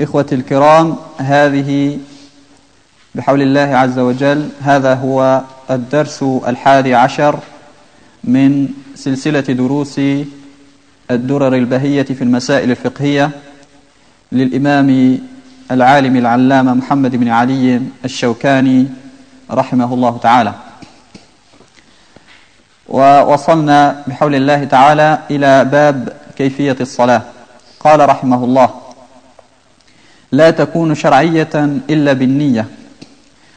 إخوتي الكرام هذه بحول الله عز وجل هذا هو الدرس الحادي عشر من سلسلة دروس الدرر البهية في المسائل الفقهية للإمام العالم العلامة محمد بن علي الشوكاني رحمه الله تعالى. ووصلنا بحول الله تعالى إلى باب كيفية الصلاة. قال رحمه الله لا تكون شرعية إلا بالنية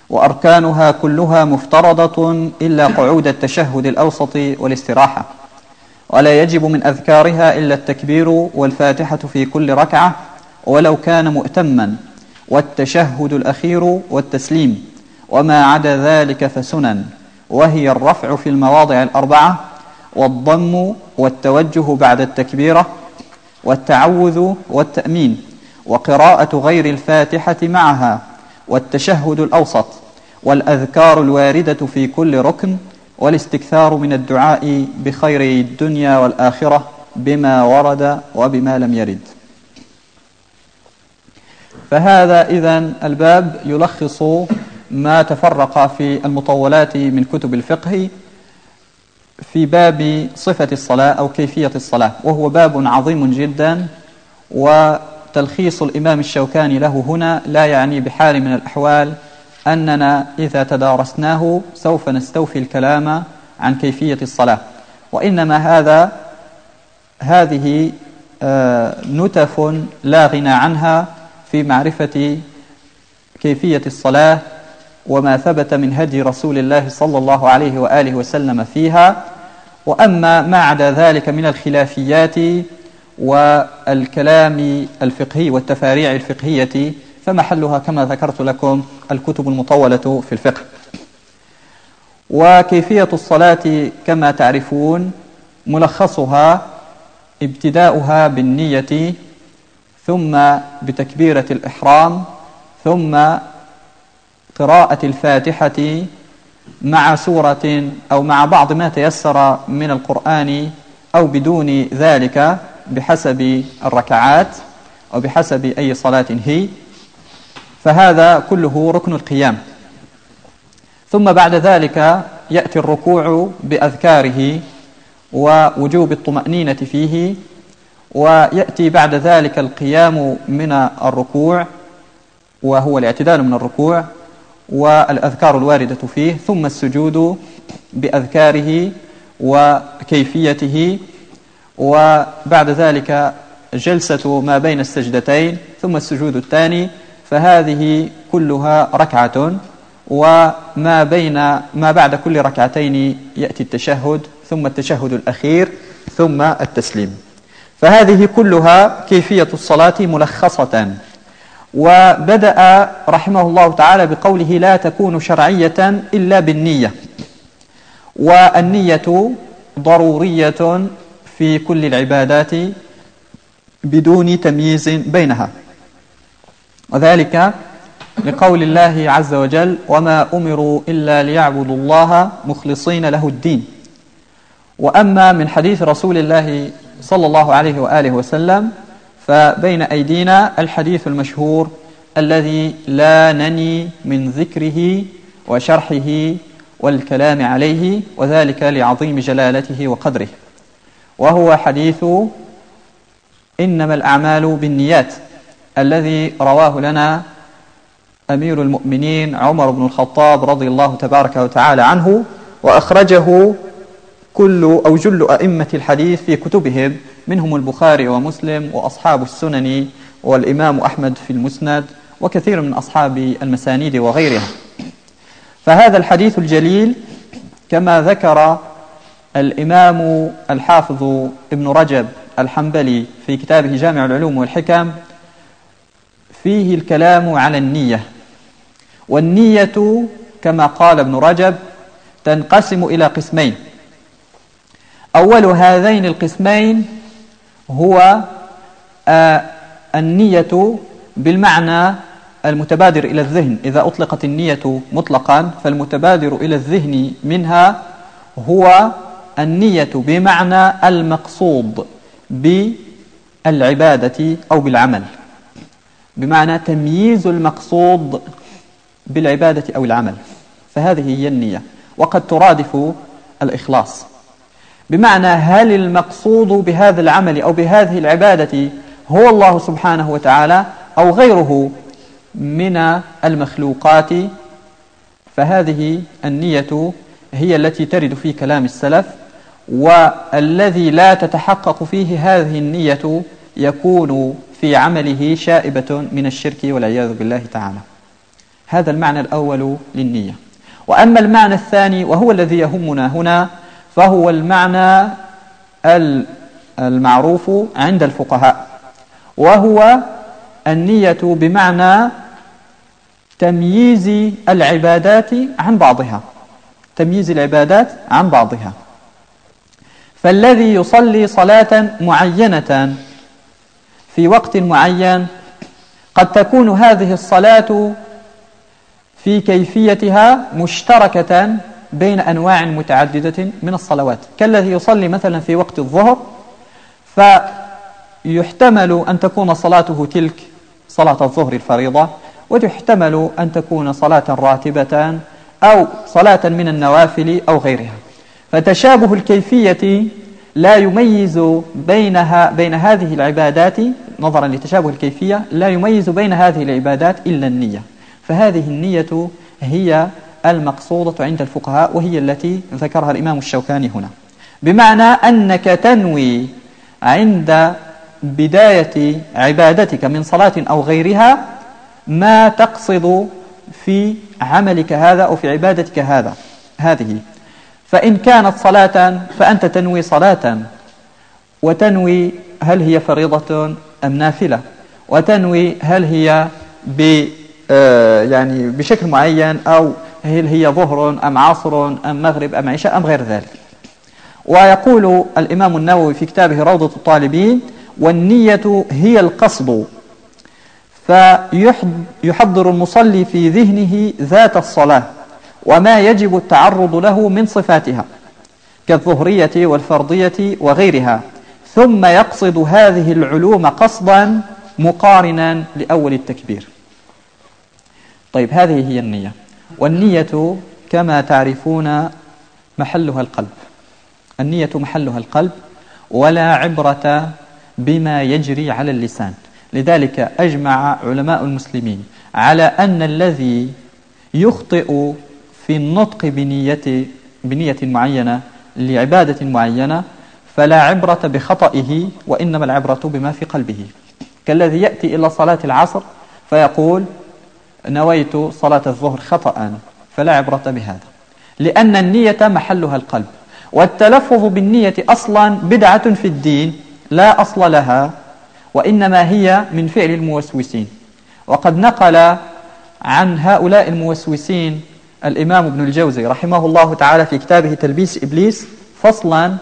وأركانها كلها مفترضة إلا قعود التشهد الأوسط والاستراحة ولا يجب من أذكارها إلا التكبير والفاتحة في كل ركعة ولو كان مؤتما والتشهد الأخير والتسليم وما عدا ذلك فسنن وهي الرفع في المواضع الأربعة والضم والتوجه بعد التكبيرة والتعوذ والتأمين. وقراءة غير الفاتحة معها والتشهد الأوسط والأذكار الواردة في كل ركن والاستكثار من الدعاء بخير الدنيا والآخرة بما ورد وبما لم يرد. فهذا إذن الباب يلخص ما تفرق في المطولات من كتب الفقه في باب صفة الصلاة أو كيفية الصلاة وهو باب عظيم جدا وتلخيص الإمام الشوكاني له هنا لا يعني بحال من الأحوال أننا إذا تدارسناه سوف نستوفي الكلام عن كيفية الصلاة وإنما هذا هذه نتف لا غنى عنها في معرفة كيفية الصلاة وما ثبت من هدي رسول الله صلى الله عليه وآله وسلم فيها وأما ما عدا ذلك من الخلافيات والكلام الفقهي والتفاريع الفقهية فمحلها كما ذكرت لكم الكتب المطولة في الفقه. وكيفية الصلاة كما تعرفون ملخصها ابتداؤها بالنية ثم بتكبيرة الإحرام ثم قراءة الفاتحة مع سورة أو مع بعض ما تيسر من القرآن أو بدون ذلك. بحسب الركعات أو بحسب أي صلاة هي فهذا كله ركن القيام. ثم بعد ذلك يأتي الركوع بأذكاره ووجوب الطمأنينة فيه ويأتي بعد ذلك القيام من الركوع وهو الاعتدال من الركوع والأذكار الواردة فيه ثم السجود بأذكاره وكيفيته وبعد ذلك جلسة ما بين السجدتين ثم السجود الثاني فهذه كلها ركعة وما بين ما بعد كل ركعتين يأتي التشهد ثم التشهد الأخير ثم التسليم. فهذه كلها كيفية الصلاة ملخصة. وبدأ رحمه الله تعالى بقوله لا تكون شرعية إلا بالنية. والنية ضرورية في كل العبادات بدون تمييز بينها. وذلك لقول الله عز وجل وما أمروا إلا ليعبدوا الله مخلصين له الدين وأما من حديث رسول الله صلى الله عليه وآله وسلم فبين أيدينا الحديث المشهور الذي لا نني من ذكره وشرحه والكلام عليه وذلك لعظيم جلالته وقدره. وهو حديث إنما الأعمال بالنيات الذي رواه لنا أمير المؤمنين عمر بن الخطاب رضي الله تبارك وتعالى عنه وأخرجه كل أو جل أئمة الحديث في كتبهم منهم البخاري ومسلم وأصحاب السنن والإمام أحمد في المسند وكثير من أصحاب المسانيد وغيرها. فهذا الحديث الجليل كما ذكر الإمام الحافظ ابن رجب الحنبلي في كتابه جامع العلوم والحكم فيه الكلام على النية. والنية كما قال ابن رجب تنقسم إلى قسمين. أول هذين القسمين هو آه، النية بالمعنى المتبادر إلى الذهن. إذا أطلقت النية مطلقا فالمتبادر إلى الذهن منها هو النية بمعنى المقصود بالعبادة أو بالعمل. بمعنى تمييز المقصود بالعبادة أو العمل. فهذه هي النية. وقد ترادف الإخلاص. بمعنى هل المقصود بهذا العمل أو بهذه العبادة هو الله سبحانه وتعالى أو غيره من المخلوقات؟ فهذه النية هي التي ترد في كلام السلف والذي لا تتحقق فيه هذه النية يكون في عمله شائبة من الشرك والعياذ بالله تعالى. هذا المعنى الأول للنية. وأما المعنى الثاني وهو الذي يهمنا هنا فهو المعنى المعروف عند الفقهاء وهو النية بمعنى تمييز العبادات عن بعضها. تمييز العبادات عن بعضها. فالذي يصلي صلاة معينة في وقت معين قد تكون هذه الصلاة في كيفيتها مشتركة بين أنواع متعددة من الصلوات. كالذي يصلي مثلا في وقت الظهر فيحتمل أن تكون صلاته تلك صلاة الظهر الفريضة وتحتمل أن تكون صلاة راتبة أو صلاة من النوافل أو غيرها. فتشابه الكيفية لا يميز بينها بين هذه العبادات نظرا لتشابه الكيفية لا يميز بين هذه العبادات إلا النية. فهذه النية هي المقصودة عند الفقهاء وهي التي ذكرها الإمام الشوكاني هنا. بمعنى أنك تنوي عند بداية عبادتك من صلاة أو غيرها ما تقصد في عملك هذا أو في عبادتك هذا. هذه فإن كانت صلاة فأنت تنوي صلاة. وتنوي هل هي فريضة أم نافلة. وتنوي هل هي ب آه، يعني بشكل معين أو هل هي ظهر أم عصر أم مغرب أم عشاء أم غير ذلك. ويقول الإمام النووي في كتابه روضة الطالبين والنية هي القصد فيحضر المصلي في ذهنه ذات الصلاة. وما يجب التعرض له من صفاتها كالظهرية والفرضية وغيرها ثم يقصد هذه العلوم قصدا مقارنا لأول التكبير. طيب هذه هي النية. والنية كما تعرفون محلها القلب. النية محلها القلب ولا عبرة بما يجري على اللسان. لذلك أجمع علماء المسلمين على أن الذي يخطئ في النطق بنية, بنية معينة لعبادة معينة فلا عبرة بخطئه وإنما العبرة بما في قلبه. كالذي يأتي إلى صلاة العصر فيقول نويت صلاة الظهر خطأ فلا عبرة بهذا. لأن النية محلها القلب والتلفظ بالنية أصلا بدعة في الدين لا أصل لها وإنما هي من فعل الموسوسين. وقد نقل عن هؤلاء الموسوسين الإمام ابن الجوزي رحمه الله تعالى في كتابه تلبيس إبليس فصلا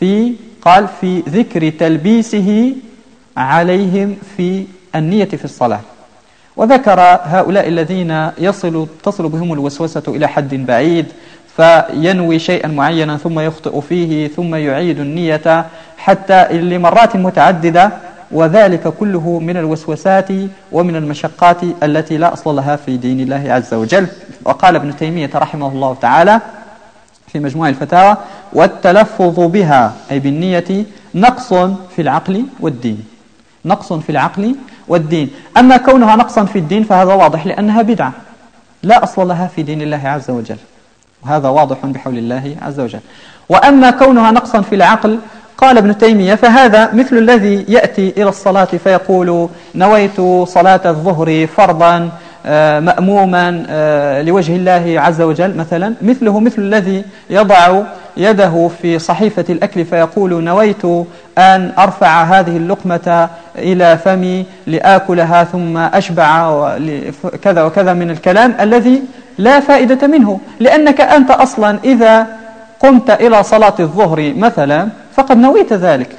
في قال في ذكر تلبيسه عليهم في النية في الصلاة. وذكر هؤلاء الذين يصل تصل بهم الوسوسة إلى حد بعيد فينوي شيئا معينا ثم يخطئ فيه ثم يعيد النية حتى لمرات متعددة وذلك كله من الوسوسات ومن المشقات التي لا أصل لها في دين الله عز وجل. وقال ابن تيمية رحمه الله تعالى في مجموع الفتاوى والتلفظ بها أي بالنية نقص في العقل والدين. نقص في العقل والدين. أما كونها نقصا في الدين فهذا واضح لأنها بدعة. لا أصل لها في دين الله عز وجل. وهذا واضح بحول الله عز وجل. وأما كونها نقصا في العقل قال ابن تيمية فهذا مثل الذي يأتي إلى الصلاة فيقول نويت صلاة الظهر فرضا آه، مأموما آه، لوجه الله عز وجل مثلا. مثله مثل الذي يضع يده في صحيفة الأكل فيقول نويت أن أرفع هذه اللقمة إلى فمي لآكلها ثم أشبع كذا وكذا من الكلام الذي لا فائدة منه. لأنك أنت أصلا إذا قمت إلى صلاة الظهر مثلا فقد نويت ذلك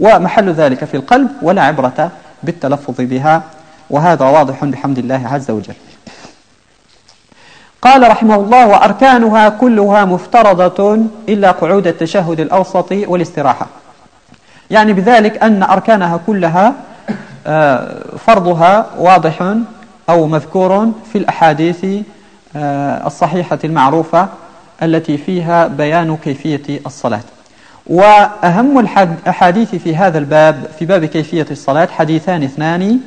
ومحل ذلك في القلب ولا عبرة بالتلفظ بها وهذا واضح بحمد الله عز وجل. قال رحمه الله وأركانها كلها مفترضة إلا قعود التشهد الأوسط والاستراحة. يعني بذلك أن أركانها كلها آه، فرضها واضح أو مذكور في الأحاديث آه، الصحيحة المعروفة التي فيها بيان كيفية الصلاة. وأهم الأحاديث في هذا الباب في باب كيفية الصلاة حديثان اثنان.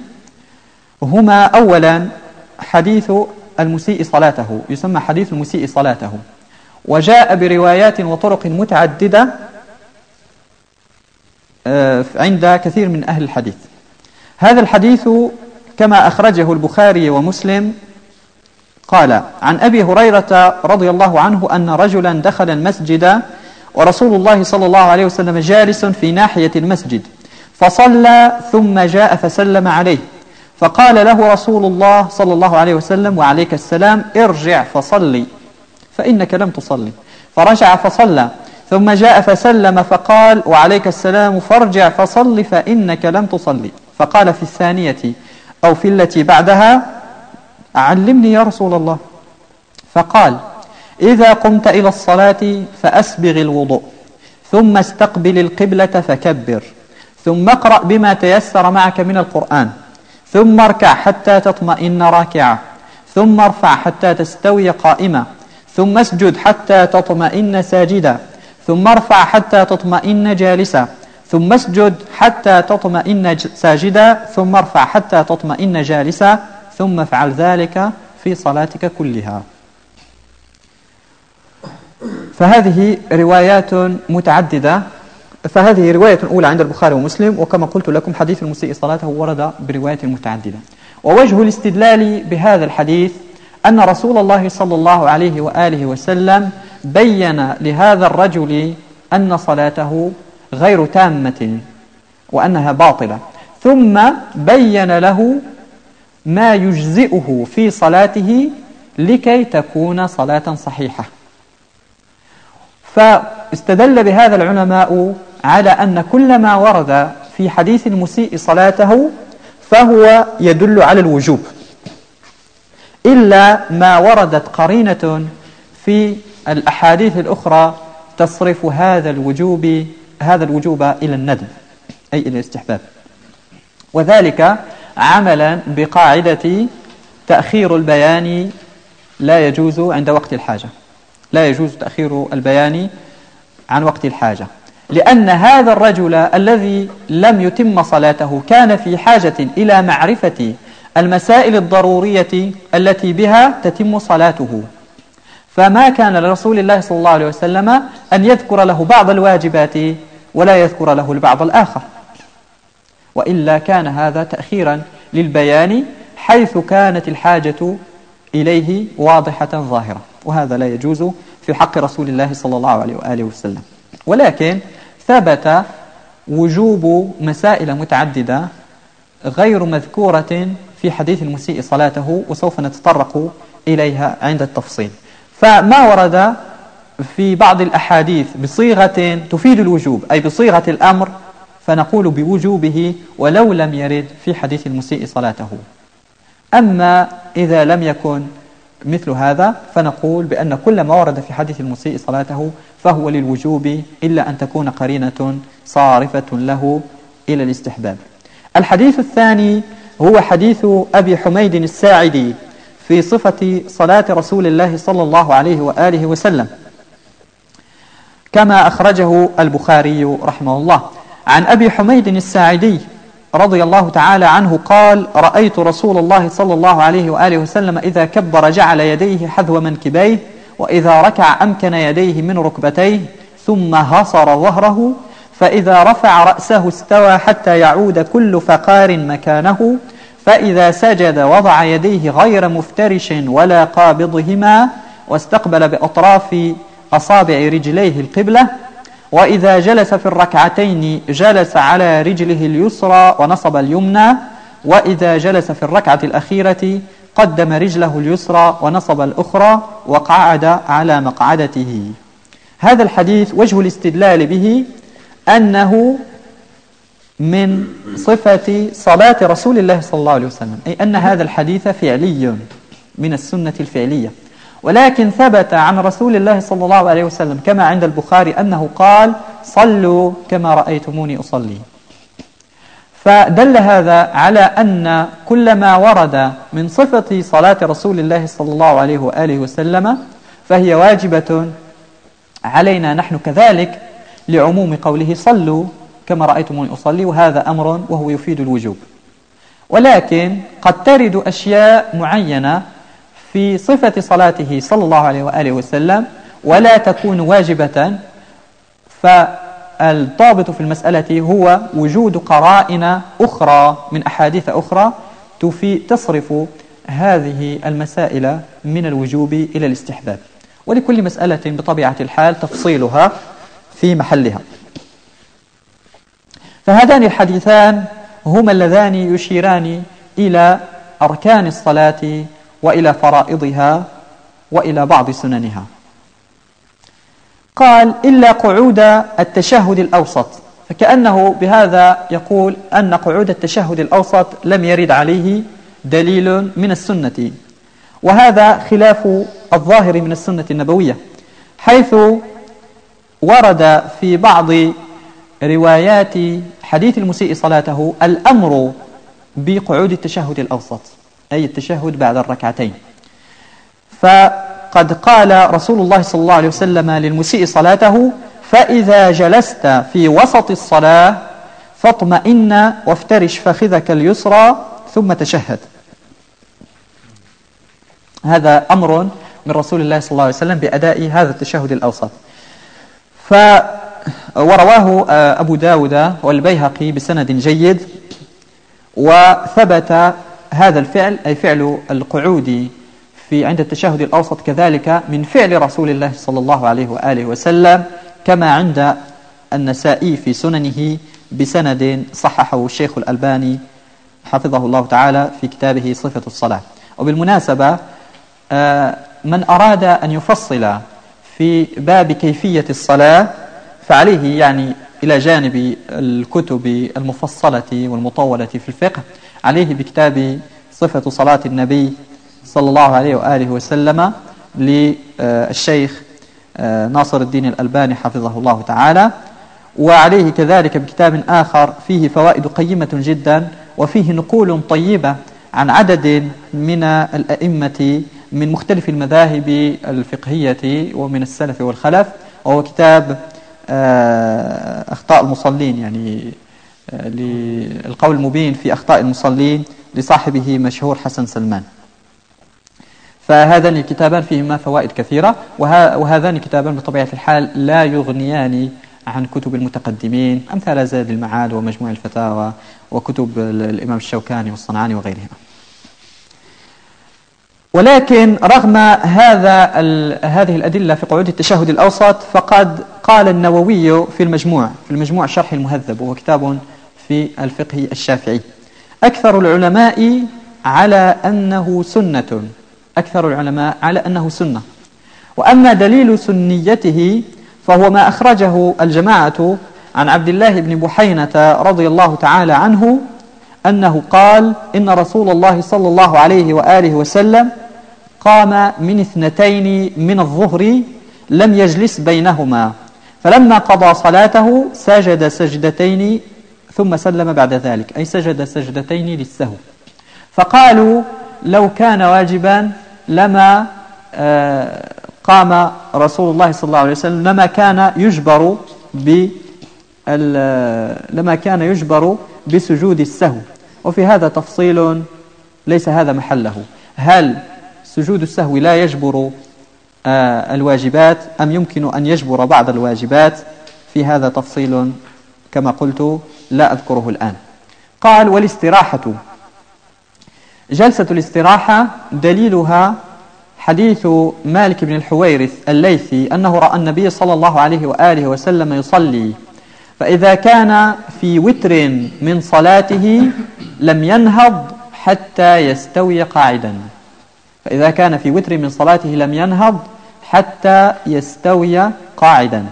هما أولا حديث المسيء صلاته يسمى حديث المسيء صلاته. وجاء بروايات وطرق متعددة آه، عند كثير من أهل الحديث. هذا الحديث كما أخرجه البخاري ومسلم قال عن أبي هريرة رضي الله عنه أن رجلا دخل المسجد ورسول الله صلى الله عليه وسلم جالس في ناحية المسجد فصلى ثم جاء فسلم عليه. فقال له رسول الله صلى الله عليه وسلم وعليك السلام ارجع فصلي. فإنك لم تصلي. فرجع فصلى. ثم جاء فسلم فقال وعليك السلام فارجع فصل فإنك لم تصلي. فقال في الثانية أو في التي بعدها علمني يا رسول الله. فقال إذا قمت إلى الصلاة فأسبغ الوضوء ثم استقبل القبلة فكبر ثم اقرأ بما تيسر معك من القرآن ثم اركع حتى تطمئن راكعة ثم ارفع حتى تستوي قائمة ثم اسجد حتى تطمئن ساجدا ثم ارفع حتى تطمئن جالسا ثم اسجد حتى تطمئن ساجدا ثم ارفع حتى تطمئن جالسا ثم افعل ذلك في صلاتك كلها. فهذه روايات متعددة. فهذه رواية أولى عند البخاري ومسلم وكما قلت لكم حديث المسيء صلاته ورد برواية متعددة. ووجه الاستدلال بهذا الحديث أن رسول الله صلى الله عليه وآله وسلم بين لهذا الرجل أن صلاته غير تامة وأنها باطلة ثم بين له ما يجزئه في صلاته لكي تكون صلاة صحيحة. فاستدل بهذا العلماء على أن كل ما ورد في حديث المسيء صلاته فهو يدل على الوجوب إلا ما وردت قرينة في الأحاديث الأخرى تصرف هذا الوجوب هذا الوجوب إلى الندب أي إلى الاستحباب. وذلك عملا بقاعدة تأخير البيان لا يجوز عند وقت الحاجة. لا يجوز تأخير البيان عن وقت الحاجة. لأن هذا الرجل الذي لم يتم صلاته كان في حاجة إلى معرفة المسائل الضرورية التي بها تتم صلاته. فما كان لرسول الله صلى الله عليه وسلم أن يذكر له بعض الواجبات ولا يذكر له البعض الآخر. وإلا كان هذا تأخيرا للبيان حيث كانت الحاجة إليه واضحة ظاهرة. وهذا لا يجوز في حق رسول الله صلى الله عليه وآله وسلم. ولكن ثبت وجوب مسائل متعددة غير مذكورة في حديث المسيء صلاته وسوف نتطرق إليها عند التفصيل. فما ورد في بعض الأحاديث بصيغة تفيد الوجوب أي بصيغة الأمر فنقول بوجوبه ولو لم يرد في حديث المسيء صلاته. أما إذا لم يكن مثل هذا فنقول بأن كل ما ورد في حديث المسيء صلاته فهو للوجوب إلا أن تكون قرينة صارفة له إلى الاستحباب. الحديث الثاني هو حديث أبي حميد الساعدي في صفة صلاة رسول الله صلى الله عليه وآله وسلم كما أخرجه البخاري رحمه الله. عن أبي حميد الساعدي رضي الله تعالى عنه قال رأيت رسول الله صلى الله عليه وآله وسلم إذا كبر جعل يديه حذو منكبيه وإذا ركع أمكن يديه من ركبتيه ثم هصر ظهره فإذا رفع رأسه استوى حتى يعود كل فقار مكانه فإذا سجد وضع يديه غير مفترش ولا قابضهما واستقبل بأطراف أصابع رجليه القبلة وإذا جلس في الركعتين جلس على رجله اليسرى ونصب اليمنى وإذا جلس في الركعة الأخيرة قدم رجله اليسرى ونصب الأخرى وقعد على مقعدته. هذا الحديث وجه الاستدلال به أنه من صفة صلاة رسول الله صلى الله عليه وسلم أي أن هذا الحديث فعلي من السنة الفعلية. ولكن ثبت عن رسول الله صلى الله عليه وسلم كما عند البخاري أنه قال صلوا كما رأيتموني أصلي. فدل هذا على أن كل ما ورد من صفة صلاة رسول الله صلى الله عليه وآله وسلم فهي واجبة علينا نحن كذلك لعموم قوله صلوا كما رأيتموني أصلي وهذا أمر وهو يفيد الوجوب. ولكن قد ترد أشياء معينة في صفة صلاته صلى الله عليه وآله وسلم ولا تكون واجبة. فالضابط في المسألة هو وجود قرائن أخرى من أحاديث أخرى تفي تصرف هذه المسائل من الوجوب إلى الاستحباب. ولكل مسألة بطبيعة الحال تفصيلها في محلها. فهذان الحديثان هما اللذان يشيران إلى أركان الصلاة وإلى فرائضها وإلى بعض سننها. قال إلا قعود التشهد الأوسط. فكأنه بهذا يقول أن قعود التشهد الأوسط لم يرد عليه دليل من السنة. وهذا خلاف الظاهر من السنة النبوية حيث ورد في بعض روايات حديث المسيء صلاته الأمر بقعود التشهد الأوسط. أي التشهد بعد الركعتين. فقد قال رسول الله صلى الله عليه وسلم للمسيء صلاته فإذا جلست في وسط الصلاة فاطمئن وافترش فخذك اليسرى ثم تشهد. هذا أمر من رسول الله صلى الله عليه وسلم بأداء هذا التشهد الأوسط. ورواه أبو داود والبيهقي بسند جيد وثبت هذا الفعل أي فعل القعود في عند التشهد الأوسط كذلك من فعل رسول الله صلى الله عليه وآله وسلم كما عند النسائي في سننه بسند صححه الشيخ الألباني حفظه الله تعالى في كتابه صفة الصلاة. وبالمناسبة آه، من أراد أن يفصل في باب كيفية الصلاة فعليه يعني إلى جانب الكتب المفصلة والمطولة في الفقه. عليه بكتاب صفة صلاة النبي صلى الله عليه وآله وسلم للشيخ آه، ناصر الدين الألباني حفظه الله تعالى. وعليه كذلك بكتاب آخر فيه فوائد قيمة جدا وفيه نقول طيبة عن عدد من الأئمة من مختلف المذاهب الفقهية ومن السلف والخلف وهو كتاب آه، أخطاء المصلين يعني للقول المبين في أخطاء المصلين لصاحبه مشهور حسن سلمان. فهذان الكتابان فيهما فوائد كثيرة وهذان الكتابان بطبيعة الحال لا يغنيان عن كتب المتقدمين أمثال زاد المعاد ومجموع الفتاوى وكتب الإمام الشوكاني والصنعاني وغيرهما. ولكن رغم هذا هذه الأدلة في قعود التشهد الأوسط فقد قال النووي في المجموع في المجموع شرح المهذب وهو كتاب في الفقه الشافعي. أكثر العلماء على أنه سنة. أكثر العلماء على أنه سنة. وأما دليل سنيته فهو ما أخرجه الجماعة عن عبد الله بن بحينة رضي الله تعالى عنه أنه قال إن رسول الله صلى الله عليه وآله وسلم قام من اثنتين من الظهر لم يجلس بينهما. فلما قضى صلاته سجد سجدتين ثم سلم بعد ذلك. أي سجد سجدتين للسهو. فقالوا لو كان واجبا لما آه، قام رسول الله صلى الله عليه وسلم لما كان يجبر ب لما كان يجبر بسجود السهو. وفي هذا تفصيل ليس هذا محله. هل سجود السهو لا يجبر آه، الواجبات أم يمكن أن يجبر بعض الواجبات؟ في هذا تفصيل كما قلت لا أذكره الآن. قال والاستراحة. جلسة الاستراحة دليلها حديث مالك بن الحويرث الليثي أنه رأى النبي صلى الله عليه وآله وسلم يصلي فإذا كان في وتر من صلاته لم ينهض حتى يستوي قاعدا. فإذا كان في وتر من صلاته لم ينهض حتى يستوي قاعدا.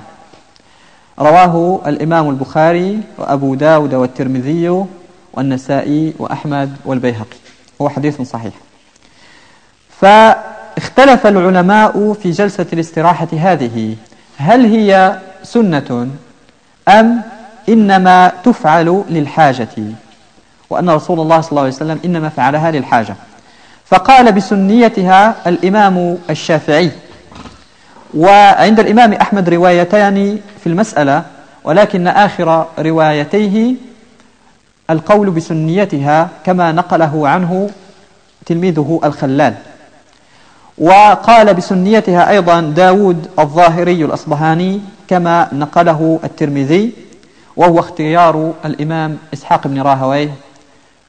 رواه الإمام البخاري وأبو داود والترمذي والنسائي وأحمد والبيهقي. هو حديث صحيح. فاختلف العلماء في جلسة الاستراحة هذه. هل هي سنة أم إنما تفعل للحاجة؟ وأن رسول الله صلى الله عليه وسلم إنما فعلها للحاجة. فقال بسنيتها الإمام الشافعي. وعند الإمام أحمد روايتان في المسألة ولكن آخر روايتيه القول بسنيتها كما نقله عنه تلميذه الخلال. وقال بسنيتها أيضا داود الظاهري الأصبهاني كما نقله الترمذي وهو اختيار الإمام إسحاق بن راهويه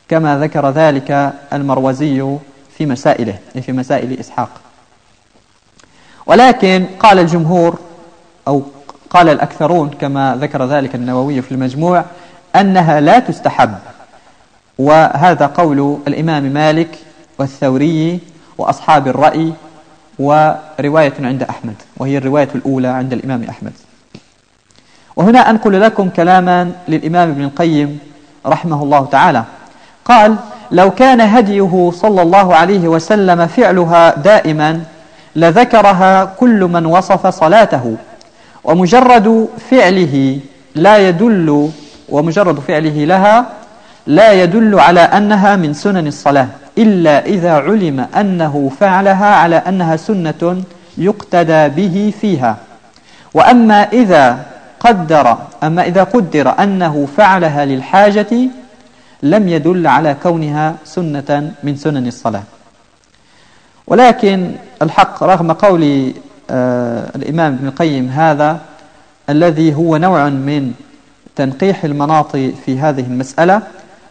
كما ذكر ذلك المروزي في مسائله في مسائل إسحاق. ولكن قال الجمهور أو قال الأكثرون كما ذكر ذلك النووي في المجموع أنها لا تستحب وهذا قول الإمام مالك والثوري وأصحاب الرأي ورواية عند أحمد وهي الرواية الأولى عند الإمام أحمد. وهنا أنقل لكم كلاما للإمام ابن القيم رحمه الله تعالى. قال لو كان هديه صلى الله عليه وسلم فعلها دائما لذكرها كل من وصف صلاته ومجرد فعله لا يدل ومجرد فعله لها لا يدل على أنها من سنن الصلاة إلا إذا علم أنه فعلها على أنها سنة يقتدى به فيها. وأما إذا قدر أما إذا قدر أنه فعلها للحاجة لم يدل على كونها سنة من سنن الصلاة. ولكن الحق رغم قول آه الإمام ابن القيم هذا الذي هو نوع من تنقيح المناط في هذه المسألة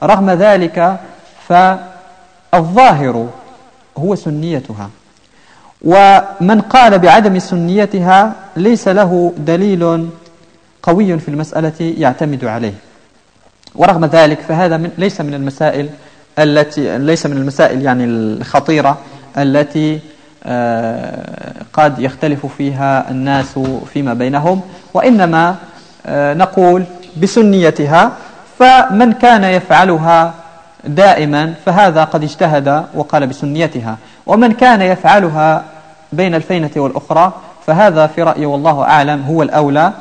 رغم ذلك فالظاهر هو سنيتها. ومن قال بعدم سنيتها ليس له دليل قوي في المسألة يعتمد عليه. ورغم ذلك فهذا من ليس من المسائل التي ليس من المسائل يعني الخطيرة التي آه، قد يختلف فيها الناس فيما بينهم وإنما آه، نقول بسنيتها فمن كان يفعلها دائما فهذا قد اجتهد وقال بسنيتها ومن كان يفعلها بين الفينة والأخرى فهذا في رأيي والله أعلم هو الأولى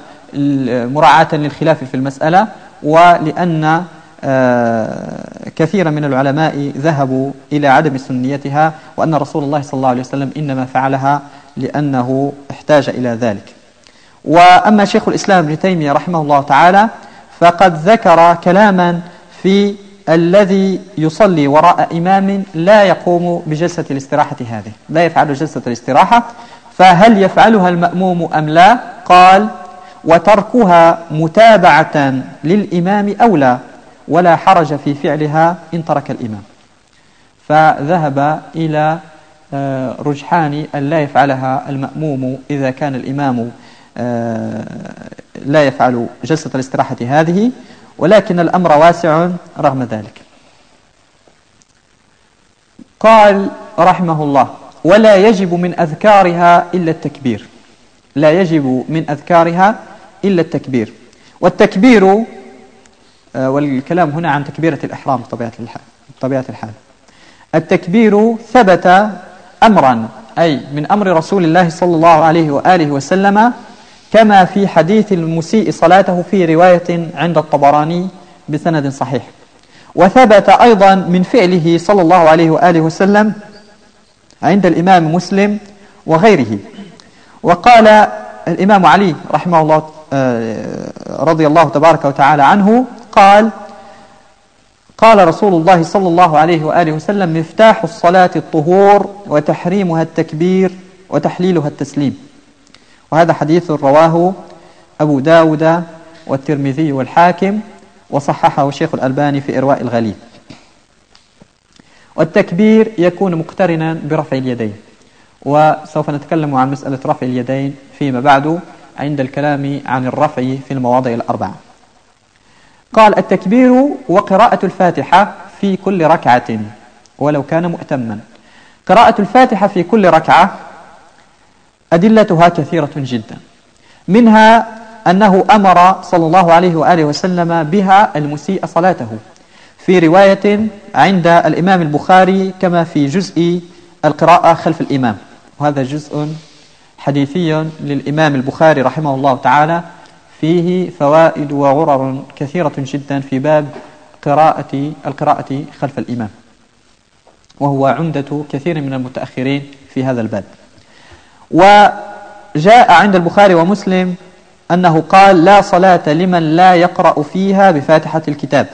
مراعاة للخلاف في المسألة ولأن كثيرا من العلماء ذهبوا إلى عدم سنيتها وأن رسول الله صلى الله عليه وسلم إنما فعلها لأنه احتاج إلى ذلك. وأما شيخ الإسلام ابن تيمية رحمه الله تعالى فقد ذكر كلاما في الذي يصلي وراء إمام لا يقوم بجلسة الاستراحة هذه لا يفعل جلسة الاستراحة فهل يفعلها المأموم أم لا؟ قال وتركها متابعة للإمام أولى. ولا حرج في فعلها إن ترك الإمام. فذهب إلى آه، رجحان أن لا يفعلها المأموم إذا كان الإمام آه، لا يفعل جلسة الاستراحة هذه ولكن الأمر واسع رغم ذلك. قال رحمه الله ولا يجب من أذكارها إلا التكبير. لا يجب من أذكارها إلا التكبير. والتكبير والكلام هنا عن تكبيرة الإحرام بطبيعة الحال, بطبيعة الحال. التكبير ثبت أمرا أي من أمر رسول الله صلى الله عليه وآله وسلم كما في حديث المسيء صلاته في رواية عند الطبراني بسند صحيح. وثبت أيضا من فعله صلى الله عليه وآله وسلم عند الإمام مسلم وغيره. وقال الإمام علي رحمه الله آه، رضي الله تبارك وتعالى عنه قال قال رسول الله صلى الله عليه وآله وسلم مفتاح الصلاة الطهور وتحريمها التكبير وتحليلها التسليم. وهذا حديث رواه أبو داود والترمذي والحاكم وصححه الشيخ الألباني في إرواء الغليل والتكبير يكون مقترنا برفع اليدين. وسوف نتكلم عن مسألة رفع اليدين فيما بعد عند الكلام عن الرفع في المواضع الأربعة. قال التكبير وقراءة الفاتحة في كل ركعة. ولو كان مؤتما. قراءة الفاتحة في كل ركعة أدلتها كثيرة جدا. منها أنه أمر صلى الله عليه وآله وسلم بها المسيء صلاته. في رواية عند الإمام البخاري كما في جزء القراءة خلف الإمام. وهذا جزء حديثي للإمام البخاري رحمه الله تعالى. فيه فوائد وغرر كثيرة جدا في باب قراءة القراءة خلف الإمام. وهو عمدة كثير من المتأخرين في هذا الباب. وجاء عند البخاري ومسلم أنه قال لا صلاة لمن لا يقرأ فيها بفاتحة الكتاب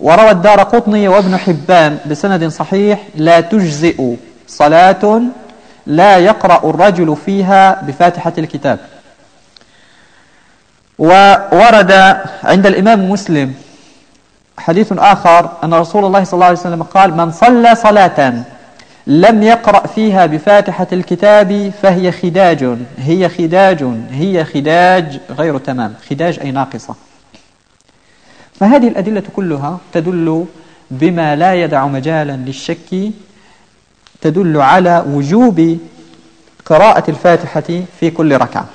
وروى الدار قطني وابن حبان بسند صحيح لا تجزئ صلاة لا يقرأ الرجل فيها بفاتحة الكتاب وورد عند الإمام مسلم حديث آخر أن رسول الله صلى الله عليه وسلم قال من صلى صلاة لم يقرأ فيها بفاتحة الكتاب فهي خداج هي خداج هي خداج غير تمام خداج أي ناقصة. فهذه الأدلة كلها تدل بما لا يدع مجالا للشك تدل على وجوب قراءة الفاتحة في كل ركعة.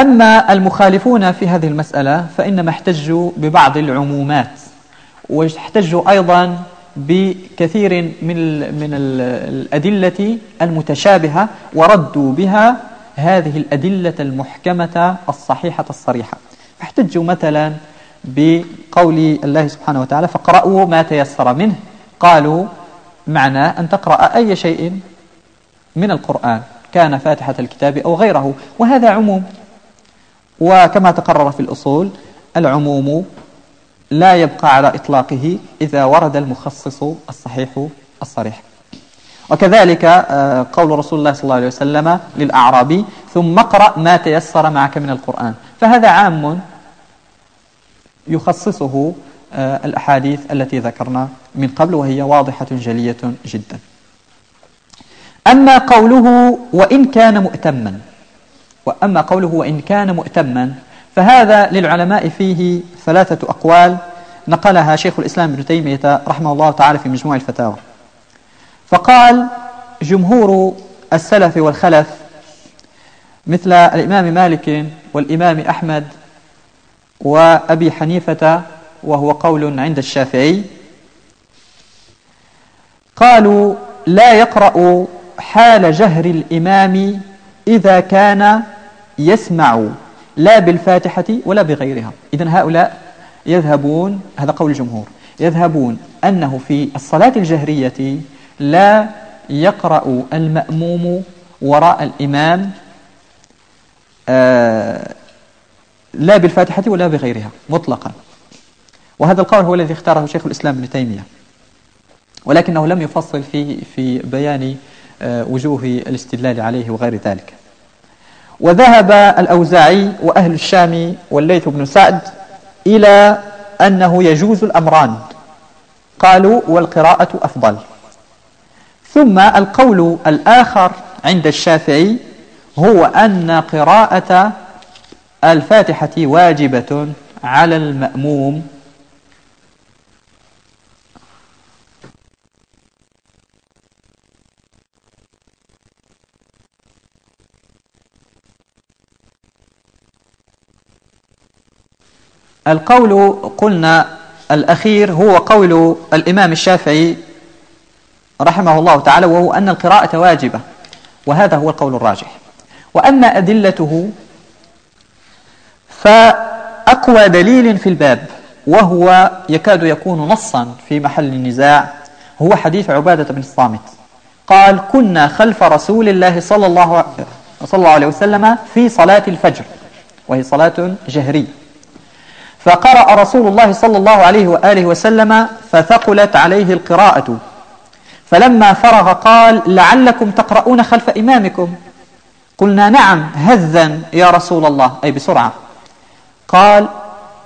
أما المخالفون في هذه المسألة فإنما احتجوا ببعض العمومات واحتجوا أيضا بكثير من من الأدلة المتشابهة وردوا بها هذه الأدلة المحكمة الصحيحة الصريحة. فاحتجوا مثلا بقول الله سبحانه وتعالى فاقرأوا ما تيسر منه قالوا معنى أن تقرأ أي شيء من القرآن كان فاتحة الكتاب أو غيره وهذا عموم. وكما تقرر في الأصول العموم لا يبقى على إطلاقه إذا ورد المخصص الصحيح الصريح. وكذلك آه، قول رسول الله صلى الله عليه وسلم للأعرابي ثم اقرأ ما تيسر معك من القرآن. فهذا عام يخصصه آه، الأحاديث التي ذكرنا من قبل وهي واضحة جلية جدا. أما قوله وإن كان مؤتما وأما قوله وإن كان مؤتما فهذا للعلماء فيه ثلاثة أقوال نقلها شيخ الإسلام ابن تيمية رحمه الله تعالى في مجموع الفتاوى. فقال جمهور السلف والخلف مثل الإمام مالك والإمام أحمد وأبي حنيفة وهو قول عند الشافعي. قالوا لا يقرأ حال جهر الإمام إذا كان يسمع لا بالفاتحة ولا بغيرها. إذن هؤلاء يذهبون هذا قول الجمهور يذهبون أنه في الصلاة الجهرية لا يقرأ المأموم وراء الإمام آه، لا بالفاتحة ولا بغيرها مطلقا. وهذا القول هو الذي اختاره شيخ الإسلام ابن تيمية. ولكنه لم يفصل في في بيان آه، وجوه الاستدلال عليه وغير ذلك. وذهب الأوزاعي وأهل الشام والليث بن سعد إلى أنه يجوز الأمران. قالوا والقراءة أفضل. ثم القول الآخر عند الشافعي هو أن قراءة الفاتحة واجبة على المأموم القول قلنا الأخير هو قول الإمام الشافعي رحمه الله تعالى وهو أن القراءة واجبة وهذا هو القول الراجح. وأما أدلته فأقوى دليل في الباب وهو يكاد يكون نصا في محل النزاع هو حديث عبادة بن الصامت. قال كنا خلف رسول الله صلى الله, صلى الله عليه وسلم في صلاة الفجر وهي صلاة جهرية. فقرأ رسول الله صلى الله عليه وآله وسلم فثقلت عليه القراءة. فلما فرغ قال لعلكم تقرؤون خلف إمامكم. قلنا نعم هذا يا رسول الله. أي بسرعة. قال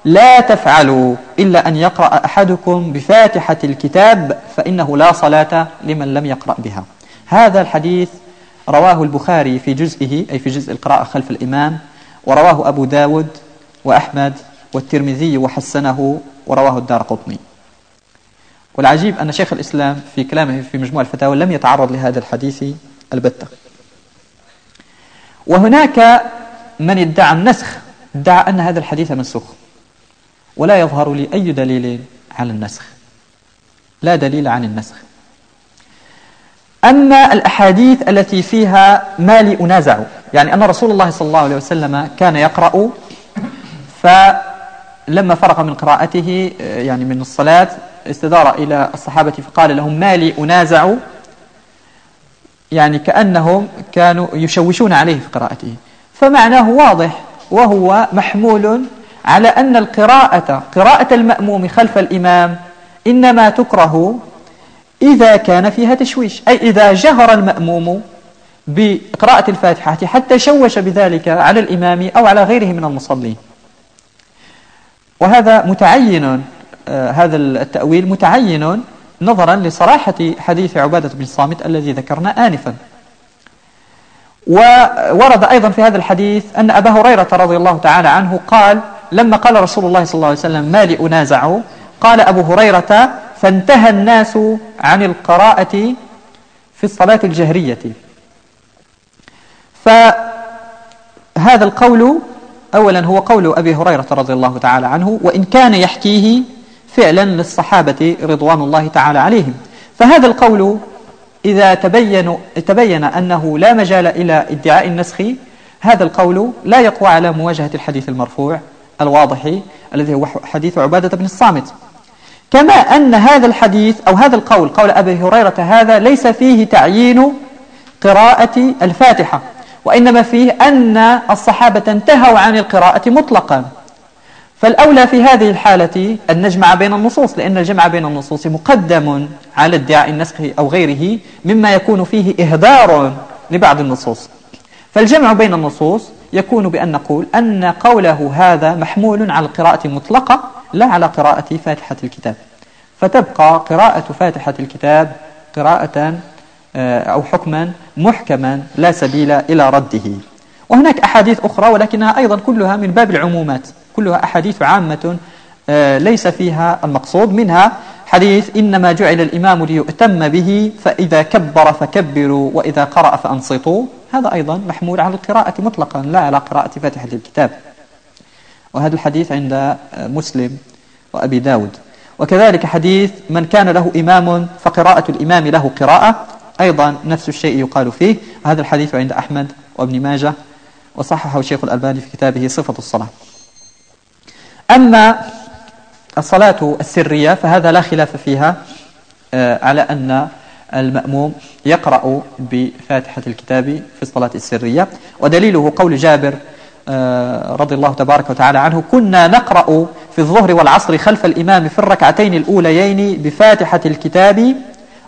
لا تفعلوا إلا أن يقرأ أحدكم بفاتحة الكتاب فإنه لا صلاة لمن لم يقرأ بها. هذا الحديث رواه البخاري في جزئه أي في جزء القراءة خلف الإمام ورواه أبو داود وأحمد والترمذي وحسنه ورواه الدار قطني. والعجيب أن شيخ الإسلام في كلامه في مجموع الفتاوى لم يتعرض لهذا الحديث البتة. وهناك من ادعى النسخ ادعى أن هذا الحديث منسوخ. ولا يظهر لي أي دليل على النسخ. لا دليل عن النسخ. أما الأحاديث التي فيها ما لي أنازع يعني أن رسول الله صلى الله عليه وسلم كان يقرأ فلما فرغ من قراءته يعني من الصلاة استدار إلى الصحابة فقال لهم ما لي أنازع يعني كأنهم كانوا يشوشون عليه في قراءته. فمعناه واضح وهو محمول على أن القراءة قراءة المأموم خلف الإمام إنما تكره إذا كان فيها تشويش أي إذا جهر المأموم بقراءة الفاتحة حتى شوش بذلك على الإمام أو على غيره من المصلين. وهذا متعين آه، هذا التأويل متعين نظرا لصراحة حديث عبادة بن صامت الذي ذكرنا آنفا. وورد أيضا في هذا الحديث أن أبا هريرة رضي الله تعالى عنه قال لما قال رسول الله صلى الله عليه وسلم ما لي أنازع قال أبو هريرة فانتهى الناس عن القراءة في الصلاة الجهرية. فهذا القول أولا هو قول أبي هريرة رضي الله تعالى عنه وإن كان يحكيه فعلا للصحابة رضوان الله تعالى عليهم. فهذا القول إذا تبين, تبين أنه لا مجال إلى ادعاء النسخ هذا القول لا يقوى على مواجهة الحديث المرفوع الواضح الذي هو حديث عبادة بن الصامت. كما أن هذا الحديث أو هذا القول قول أبي هريرة هذا ليس فيه تعيين قراءة الفاتحة. وإنما فيه أن الصحابة انتهوا عن القراءة مطلقا. فالأولى في هذه الحالة أن نجمع بين النصوص لأن الجمع بين النصوص مقدم على ادعاء النسخ أو غيره مما يكون فيه إهدار لبعض النصوص. فالجمع بين النصوص يكون بأن نقول أن قوله هذا محمول على القراءة مطلقة لا على قراءة فاتحة الكتاب. فتبقى قراءة فاتحة الكتاب قراءة أو حكما محكما لا سبيل إلى رده. وهناك أحاديث أخرى ولكنها أيضا كلها من باب العمومات. كلها أحاديث عامة آه، ليس فيها المقصود منها حديث إنما جعل الإمام ليؤتم به فإذا كبر فكبروا وإذا قرأ فأنصتوا. هذا أيضا محمول على القراءة مطلقا لا على قراءة فاتحة الكتاب. وهذا الحديث عند مسلم وأبي داود. وكذلك حديث من كان له إمام فقراءة الإمام له قراءة. أيضا نفس الشيء يقال فيه. هذا الحديث عند أحمد وابن ماجه وصححه الشيخ الألباني في كتابه صفة الصلاة. أما الصلاة السرية فهذا لا خلاف فيها آه، على أن المأموم يقرأ بفاتحة الكتاب في الصلاة السرية. ودليله قول جابر آه، رضي الله تبارك وتعالى عنه كنا نقرأ في الظهر والعصر خلف الإمام في الركعتين الأوليين بفاتحة الكتاب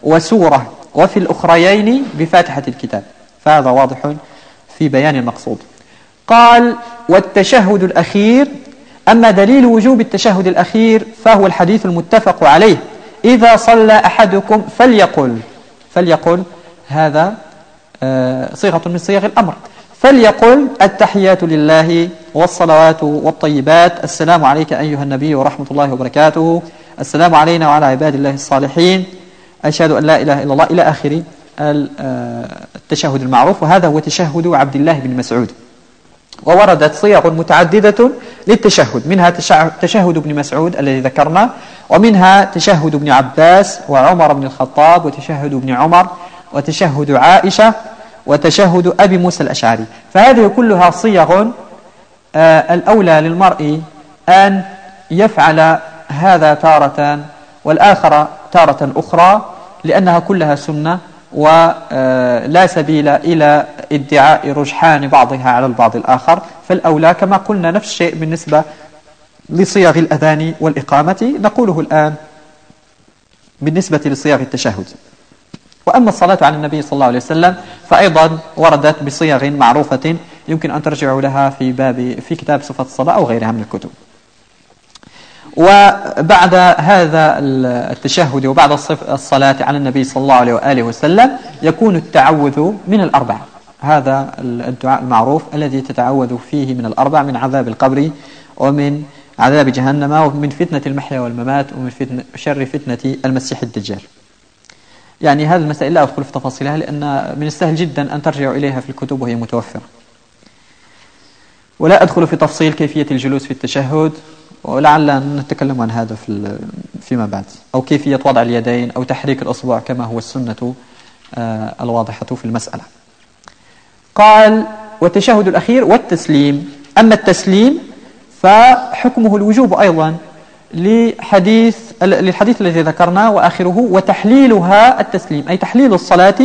وسورة. وفي الأخريين بفاتحة الكتاب. فهذا واضح في بيان المقصود. قال والتشهد الأخير أما دليل وجوب التشهد الأخير فهو الحديث المتفق عليه. إذا صلى أحدكم فليقل فليقل هذا آه، صيغة من صيغ الأمر. فليقل التحيات لله والصلوات والطيبات. السلام عليك أيها النبي ورحمة الله وبركاته. السلام علينا وعلى عباد الله الصالحين. أشهد أن لا إله إلا الله إلى آخر آه، التشهد المعروف وهذا هو تشهد عبد الله بن مسعود. ووردت صيغ متعددة للتشهد منها تشهد ابن مسعود الذي ذكرنا ومنها تشهد ابن عباس وعمر بن الخطاب وتشهد ابن عمر وتشهد عائشة وتشهد أبي موسى الأشعري. فهذه كلها صيغ آه، الأولى للمرء أن يفعل هذا تارة والآخر تارة أخرى لأنها كلها سنة ولا سبيل إلى ادعاء رجحان بعضها على البعض الآخر. فالأولى كما قلنا نفس الشيء بالنسبة لصيغ الأذان والإقامة. نقوله الآن بالنسبة لصيغ التشهد. وأما الصلاة على النبي صلى الله عليه وسلم فأيضا وردت بصيغ معروفة يمكن أن ترجعوا لها في باب في كتاب صفة الصلاة أو غيرها من الكتب. وبعد هذا التشهد وبعد الصلاة على النبي صلى الله عليه وآله وسلم يكون التعوذ من الأربع. هذا الدعاء المعروف الذي تتعوذ فيه من الأربع من عذاب القبر ومن عذاب جهنم ومن فتنة المحيا والممات ومن فتنة شر فتنة المسيح الدجال. يعني هذه المسائل لا أدخل في تفاصيلها لأن من السهل جدا أن ترجعوا إليها في الكتب وهي متوفرة. ولا أدخل في تفصيل كيفية الجلوس في التشهد. ولعل نتكلم عن هذا في فيما بعد. أو كيفية وضع اليدين أو تحريك الأصبع كما هو السنة آه، الواضحة في المسألة. قال والتشهد الأخير والتسليم. أما التسليم فحكمه الوجوب أيضا لحديث للحديث الذي ذكرناه وآخره وتحليلها التسليم أي تحليل الصلاة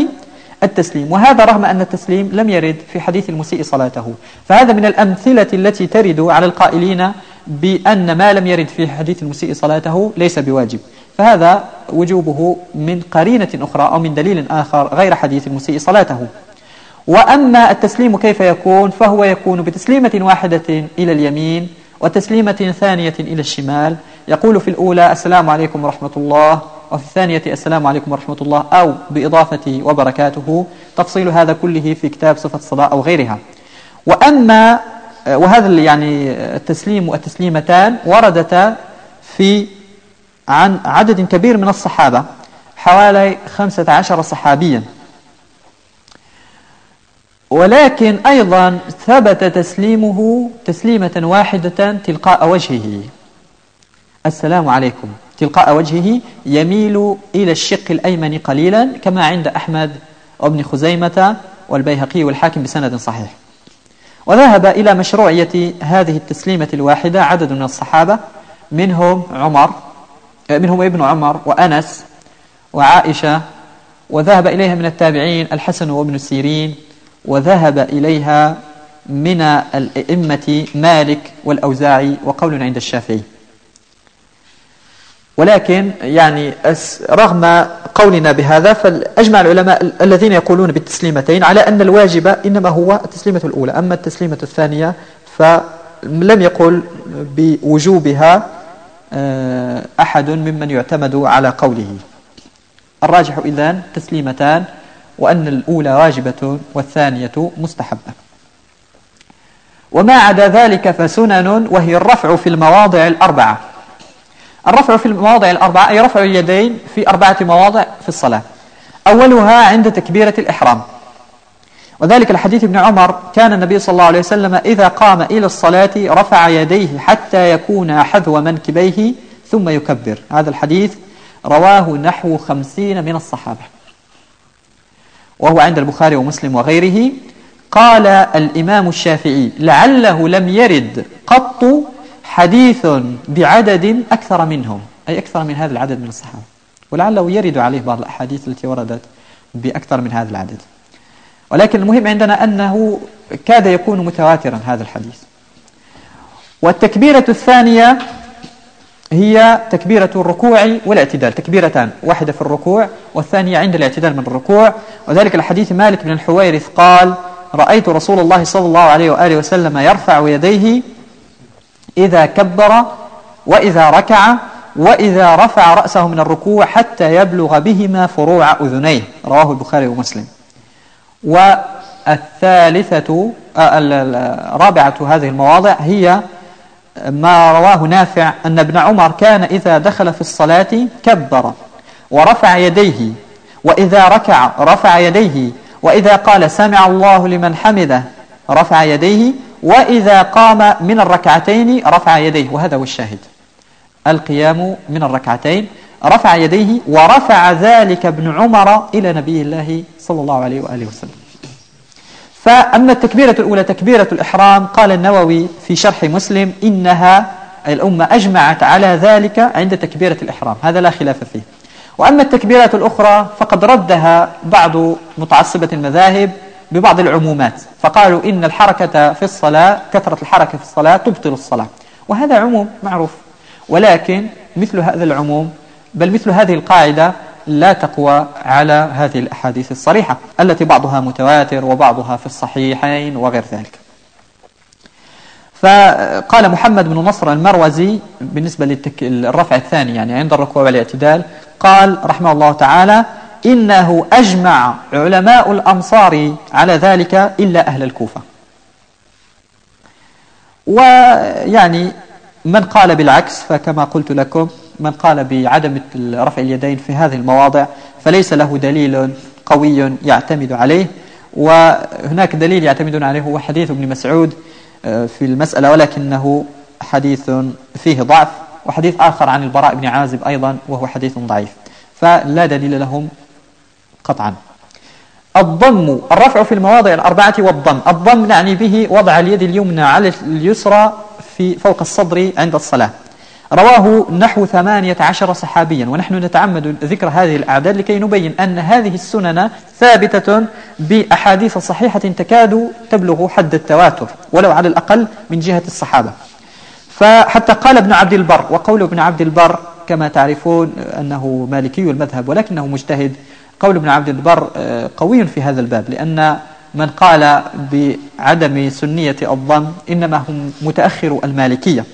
التسليم. وهذا رغم أن التسليم لم يرد في حديث المسيء صلاته. فهذا من الأمثلة التي ترد على القائلين بأن ما لم يرد في حديث المسيء صلاته ليس بواجب. فهذا وجوبه من قرينة أخرى أو من دليل آخر غير حديث المسيء صلاته. وأما التسليم كيف يكون؟ فهو يكون بتسليمة واحدة إلى اليمين وتسليمة ثانية إلى الشمال. يقول في الأولى السلام عليكم ورحمة الله. وفي الثانية السلام عليكم ورحمة الله أو بإضافة وبركاته. تفصيل هذا كله في كتاب صفة الصلاة أو غيرها. وأما وهذا يعني التسليم والتسليمتان وردتا في عن عدد كبير من الصحابة حوالي خمسة عشر صحابيا. ولكن أيضا ثبت تسليمه تسليمة واحدة تلقاء وجهه. السلام عليكم. تلقاء وجهه يميل إلى الشق الأيمن قليلا كما عند أحمد وابن خزيمة والبيهقي والحاكم بسند صحيح. وذهب إلى مشروعية هذه التسليمة الواحدة عدد من الصحابة منهم عمر منهم ابن عمر وأنس وعائشة وذهب إليها من التابعين الحسن وابن سيرين وذهب إليها من الأئمة مالك والأوزاعي وقول عند الشافعي. ولكن يعني رغم قولنا بهذا فأجمع العلماء الذين يقولون بالتسليمتين على أن الواجب إنما هو التسليمة الأولى أما التسليمة الثانية فلم يقل بوجوبها آه، أحد ممن يعتمد على قوله. الراجح إذن تسليمتان وأن الأولى واجبة والثانية مستحبة. وما عدا ذلك فسنن وهي الرفع في المواضع الأربعة. الرفع في المواضع الأربعة أي رفع اليدين في أربعة مواضع في الصلاة. أولها عند تكبيرة الإحرام. وذلك الحديث ابن عمر كان النبي صلى الله عليه وسلم إذا قام إلى الصلاة رفع يديه حتى يكون حذو منكبيه ثم يكبر. هذا الحديث رواه نحو خمسين من الصحابة. وهو عند البخاري ومسلم وغيره. قال الإمام الشافعي لعله لم يرد قط حديث بعدد أكثر منهم أي أكثر من هذا العدد من الصحابة. ولعله يرد عليه بعض الأحاديث التي وردت بأكثر من هذا العدد. ولكن المهم عندنا أنه كاد يكون متواترا هذا الحديث. والتكبيرة الثانية هي تكبيرة الركوع والاعتدال. تكبيرتان واحدة في الركوع والثانية عند الاعتدال من الركوع. وذلك الحديث مالك بن الحويرث قال رأيت رسول الله صلى الله عليه وآله وسلم يرفع يديه إذا كبر وإذا ركع وإذا رفع رأسه من الركوع حتى يبلغ بهما فروع أذنيه. رواه البخاري ومسلم. والثالثة آه، رابعة هذه المواضع هي ما رواه نافع أن ابن عمر كان إذا دخل في الصلاة كبر ورفع يديه وإذا ركع رفع يديه وإذا قال سمع الله لمن حمده رفع يديه وإذا قام من الركعتين رفع يديه وهذا هو الشاهد. القيام من الركعتين رفع يديه ورفع ذلك ابن عمر إلى نبي الله صلى الله عليه وآله وسلم. فأما التكبيرة الأولى تكبيرة الإحرام قال النووي في شرح مسلم إنها الأمة أجمعت على ذلك عند تكبيرة الإحرام. هذا لا خلاف فيه. وأما التكبيرات الأخرى فقد ردها بعض متعصبة المذاهب ببعض العمومات. فقالوا إن الحركة في الصلاة كثرة الحركة في الصلاة تبطل الصلاة. وهذا عموم معروف. ولكن مثل هذا العموم بل مثل هذه القاعدة لا تقوى على هذه الأحاديث الصريحة التي بعضها متواتر وبعضها في الصحيحين وغير ذلك. فقال محمد بن نصر المروزي بالنسبة للرفع الثاني يعني عند الركوع والاعتدال قال رحمه الله تعالى إنه أجمع علماء الأمصار على ذلك إلا أهل الكوفة. ويعني من قال بالعكس فكما قلت لكم من قال بعدم رفع اليدين في هذه المواضع فليس له دليل قوي يعتمد عليه. وهناك دليل يعتمدون عليه هو حديث ابن مسعود آه، في المسألة ولكنه حديث فيه ضعف وحديث آخر عن البراء بن عازب أيضا وهو حديث ضعيف. فلا دليل لهم قطعا. الضم الرفع في المواضع الأربعة والضم. الضم نعني به وضع اليد اليمنى على اليسرى في فوق الصدر عند الصلاة. رواه نحو ثمانية عشر صحابيا. ونحن نتعمد ذكر هذه الأعداد لكي نبين أن هذه السنن ثابتة بأحاديث صحيحة تكاد تبلغ حد التواتر ولو على الأقل من جهة الصحابة. فحتى قال ابن عبد البر وقول ابن عبد البر كما تعرفون أنه مالكي المذهب ولكنه مجتهد قول ابن عبد البر آه، قوي في هذا الباب لأن من قال بعدم سنية الضم إنما هم متأخر المالكية.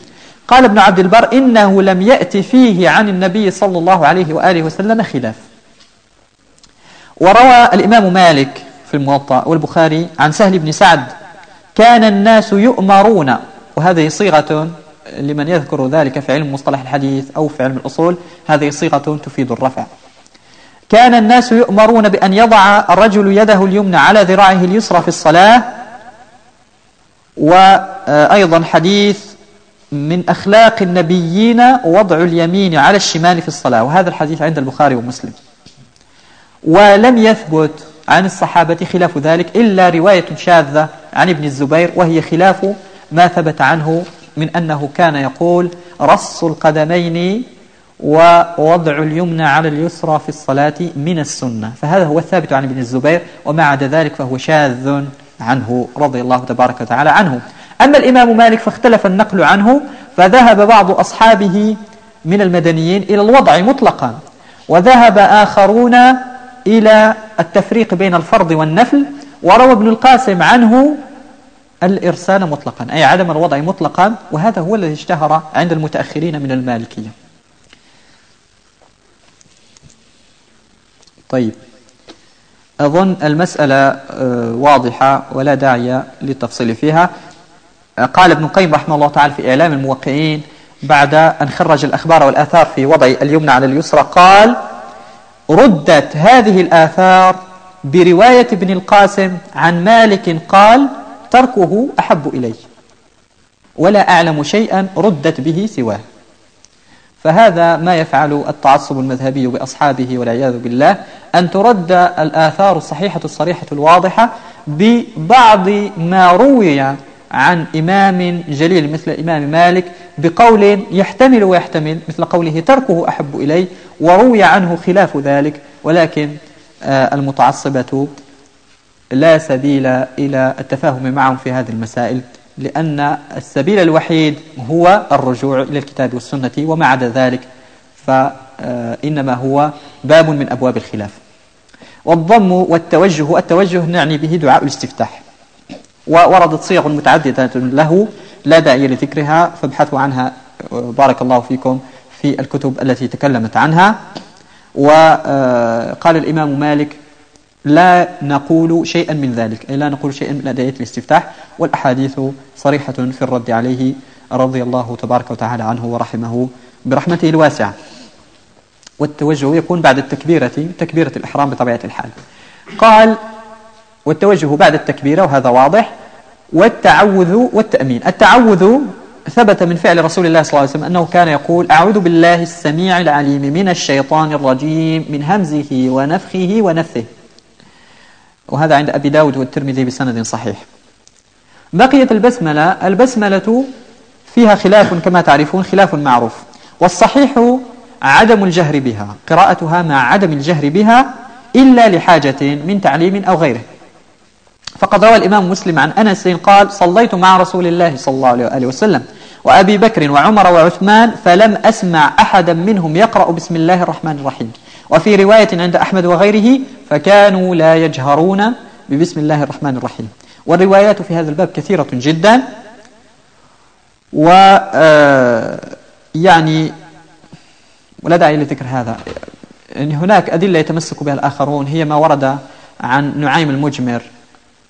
قال ابن عبد البر إنه لم يأتي فيه عن النبي صلى الله عليه وآله وسلم خلاف. وروى الإمام مالك في الموطأ والبخاري عن سهل بن سعد كان الناس يؤمرون وهذه صيغة لمن يذكر ذلك في علم مصطلح الحديث أو في علم الأصول هذه صيغة تفيد الرفع. كان الناس يؤمرون بأن يضع الرجل يده اليمنى على ذراعه اليسرى في الصلاة. وأيضا حديث من أخلاق النبيين وضع اليمين على الشمال في الصلاة. وهذا الحديث عند البخاري ومسلم. ولم يثبت عن الصحابة خلاف ذلك إلا رواية شاذة عن ابن الزبير وهي خلاف ما ثبت عنه من أنه كان يقول رص القدمين ووضع اليمنى على اليسرى في الصلاة من السنة. فهذا هو الثابت عن ابن الزبير وما عدا ذلك فهو شاذ عنه رضي الله تبارك وتعالى عنه. أما الإمام مالك فاختلف النقل عنه فذهب بعض أصحابه من المدنيين إلى الوضع مطلقا وذهب آخرون إلى التفريق بين الفرض والنفل وروى ابن القاسم عنه الإرسال مطلقا أي عدم الوضع مطلقا وهذا هو الذي اشتهر عند المتأخرين من المالكية. طيب. أظن المسألة آه، واضحة ولا داعي للتفصيل فيها. قال ابن القيم رحمه الله تعالى في إعلام الموقعين بعد أن خرج الأخبار والآثار في وضع اليمنى على اليسرى قال ردت هذه الآثار برواية ابن القاسم عن مالك قال تركه أحب إليه ولا أعلم شيئا ردت به سواه. فهذا ما يفعل التعصب المذهبي بأصحابه والعياذ بالله أن ترد الآثار الصحيحة الصريحة الواضحة ببعض ما روي عن إمام جليل مثل إمام مالك بقول يحتمل ويحتمل مثل قوله تركه أحب إلي وروي عنه خلاف ذلك ولكن آه، المتعصبة لا سبيل إلى التفاهم معهم في هذه المسائل. لأن السبيل الوحيد هو الرجوع إلى الكتاب والسنة وما عدا ذلك فإنما هو باب من أبواب الخلاف. والضم والتوجه التوجه نعني به دعاء الاستفتاح. ووردت صيغ متعددة له لا داعي لذكرها فابحثوا عنها بارك الله فيكم في الكتب التي تكلمت عنها. وقال الإمام مالك لا نقول شيئا من ذلك أي لا نقول شيئا من أدعية الاستفتاح والأحاديث صريحة في الرد عليه رضي الله تبارك وتعالى عنه ورحمه برحمته الواسعة. والتوجه يكون بعد التكبيرة تكبيرة الإحرام بطبيعة الحال. قال والتوجه بعد التكبيرة وهذا واضح والتعوذ والتأمين. التعوذ ثبت من فعل رسول الله صلى الله عليه وسلم أنه كان يقول أعوذ بالله السميع العليم من الشيطان الرجيم من همزه ونفخه ونفثه. وهذا عند أبي داود والترمذي بسند صحيح. بقيت البسملة البسملة فيها خلاف كما تعرفون خلاف معروف. والصحيح عدم الجهر بها قراءتها مع عدم الجهر بها إلا لحاجة من تعليم أو غيره. فقد روى الإمام مسلم عن أنس قال صليت مع رسول الله صلى الله عليه وسلم وأبي بكر وعمر وعثمان فلم أسمع أحدا منهم يقرأ بسم الله الرحمن الرحيم. وفي رواية عند أحمد وغيره فكانوا لا يجهرون ببسم الله الرحمن الرحيم. والروايات في هذا الباب كثيرة جدا. و آه، يعني ولا داعي لذكر هذا. إن هناك أدلة يتمسك بها الآخرون هي ما ورد عن نعيم المجمر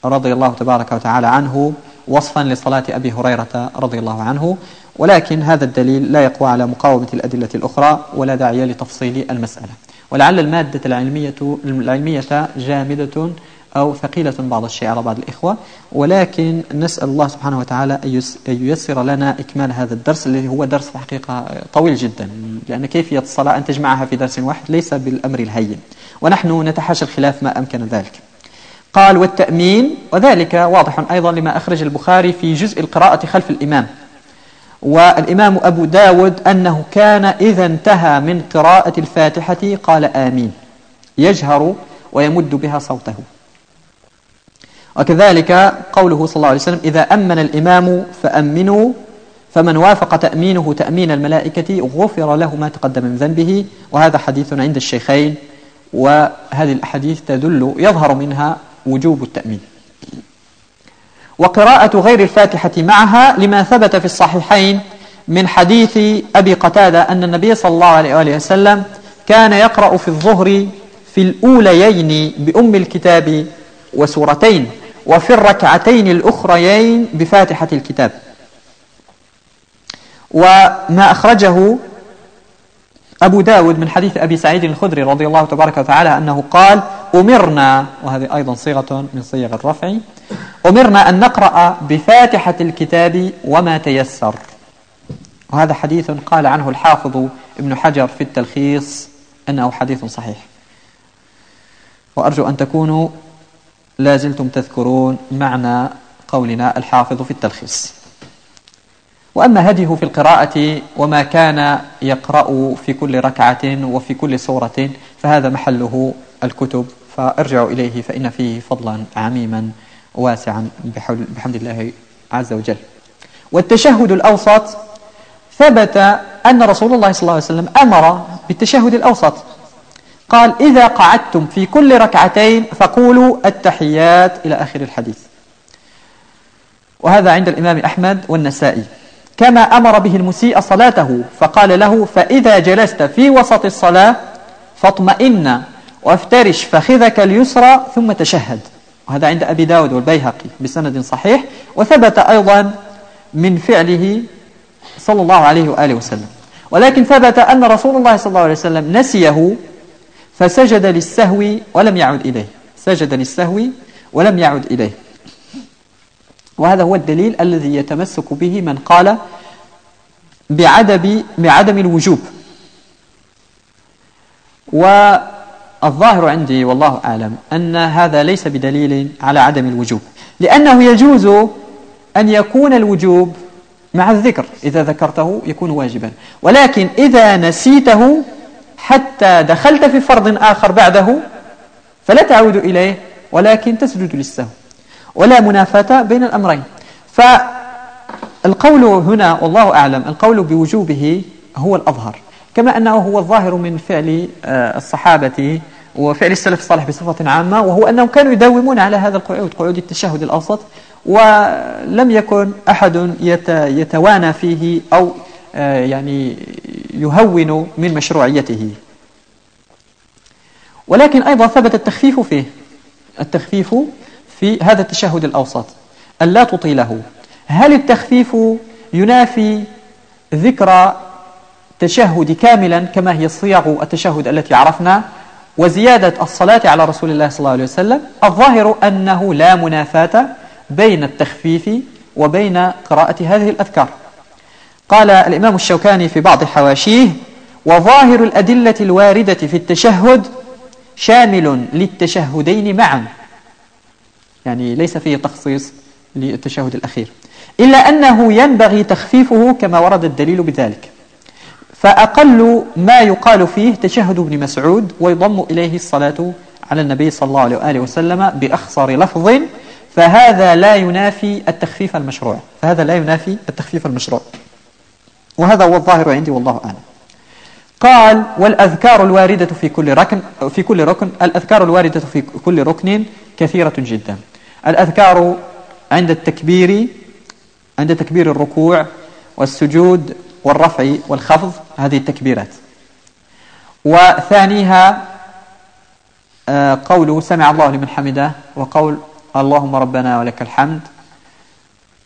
رضي الله تبارك وتعالى عنه وصفا لصلاة أبي هريرة رضي الله عنه. ولكن هذا الدليل لا يقوى على مقاومة الأدلة الأخرى ولا داعي لتفصيل المسألة. ولعل المادة العلمية, العلمية جامدة أو ثقيلة بعض الشيء على بعض الإخوة. ولكن نسأل الله سبحانه وتعالى أن ييسر لنا إكمال هذا الدرس الذي هو درس حقيقة طويل جدا. لأن كيفية الصلاة أن تجمعها في درس واحد ليس بالأمر الهين. ونحن نتحاشى الخلاف ما أمكن ذلك. قال والتأمين وذلك واضح أيضا لما أخرج البخاري في جزء القراءة خلف الإمام. والإمام أبو داود أنه كان إذا انتهى من قراءة الفاتحة قال آمين. يجهر ويمد بها صوته. وكذلك قوله صلى الله عليه وسلم إذا أمن الإمام فأمنوا فمن وافق تأمينه تأمين الملائكة غفر له ما تقدم من ذنبه. وهذا حديث عند الشيخين وهذه الأحاديث تدل يظهر منها وجوب التأمين. وقراءة غير الفاتحة معها لما ثبت في الصحيحين من حديث أبي قتادة أن النبي صلى الله عليه وسلم كان يقرأ في الظهر في الأوليين بأم الكتاب وسورتين وفي الركعتين الأخريين بفاتحة الكتاب. وما أخرجه أبو داود من حديث أبي سعيد الخدري رضي الله تبارك وتعالى أنه قال أمرنا وهذه أيضا صيغة من صيغ الرفع أمرنا أن نقرأ بفاتحة الكتاب وما تيسر. وهذا حديث قال عنه الحافظ ابن حجر في التلخيص أنه حديث صحيح. وأرجو أن تكونوا لازلتم تذكرون معنى قولنا الحافظ في التلخيص. وأما هديه في القراءة وما كان يقرأ في كل ركعة وفي كل سورة فهذا محله الكتب. فارجعوا إليه فإن فيه فضلا عميما واسعا بحمد الله عز وجل. والتشهد الأوسط ثبت أن رسول الله صلى الله عليه وسلم أمر بالتشهد الأوسط. قال إذا قعدتم في كل ركعتين فقولوا التحيات إلى آخر الحديث. وهذا عند الإمام أحمد والنسائي. كما أمر به المسيء صلاته فقال له فإذا جلست في وسط الصلاة فاطمئن وافترش فخذك اليسرى ثم تشهد. وهذا عند أبي داود والبيهقي بسند صحيح وثبت أيضا من فعله صلى الله عليه وآله وسلم. ولكن ثبت أن رسول الله صلى الله عليه وسلم نسيه فسجد للسهو ولم يعد إليه. سجد للسهو ولم يعد إليه. وهذا هو الدليل الذي يتمسك به من قال بعدم, بعدم الوجوب. والظاهر عندي والله أعلم أن هذا ليس بدليل على عدم الوجوب لأنه يجوز أن يكون الوجوب مع الذكر إذا ذكرته يكون واجبا. ولكن إذا نسيته حتى دخلت في فرض آخر بعده فلا تعود إليه ولكن تسجد للسهو. ولا منافاة بين الأمرين. فالقول هنا والله أعلم القول بوجوبه هو الأظهر كما أنه هو الظاهر من فعل آه، الصحابة وفعل السلف الصالح بصفة عامة وهو أنهم كانوا يداومون على هذا القعود قعود التشهد الأوسط ولم يكن أحد يتوانى فيه أو آه، يعني يهون من مشروعيته. ولكن أيضا ثبت التخفيف فيه التخفيف في هذا التشهد الأوسط ألا تطيله. هل التخفيف ينافي ذكر تشهد كاملا كما هي صيغ التشهد التي عرفنا وزيادة الصلاة على رسول الله صلى الله عليه وسلم؟ الظاهر أنه لا منافاة بين التخفيف وبين قراءة هذه الأذكار. قال الإمام الشوكاني في بعض حواشيه وظاهر الأدلة الواردة في التشهد شامل للتشهدين معا. يعني ليس فيه تخصيص للتشهد الأخير. إلا أنه ينبغي تخفيفه كما ورد الدليل بذلك. فأقل ما يقال فيه تشهد ابن مسعود ويضم إليه الصلاة على النبي صلى الله عليه وآله وسلم بأخصر لفظ فهذا لا ينافي التخفيف المشروع. فهذا لا ينافي التخفيف المشروع. وهذا هو الظاهر عندي والله أعلم. قال والأذكار الواردة في كل ركن في كل ركن الأذكار الواردة في كل ركن كثيرة جدا. الأذكار عند التكبير عند تكبير الركوع والسجود والرفع والخفض هذه التكبيرات. وثانيها آه، قول سمع الله لمن حمده وقول اللهم ربنا ولك الحمد.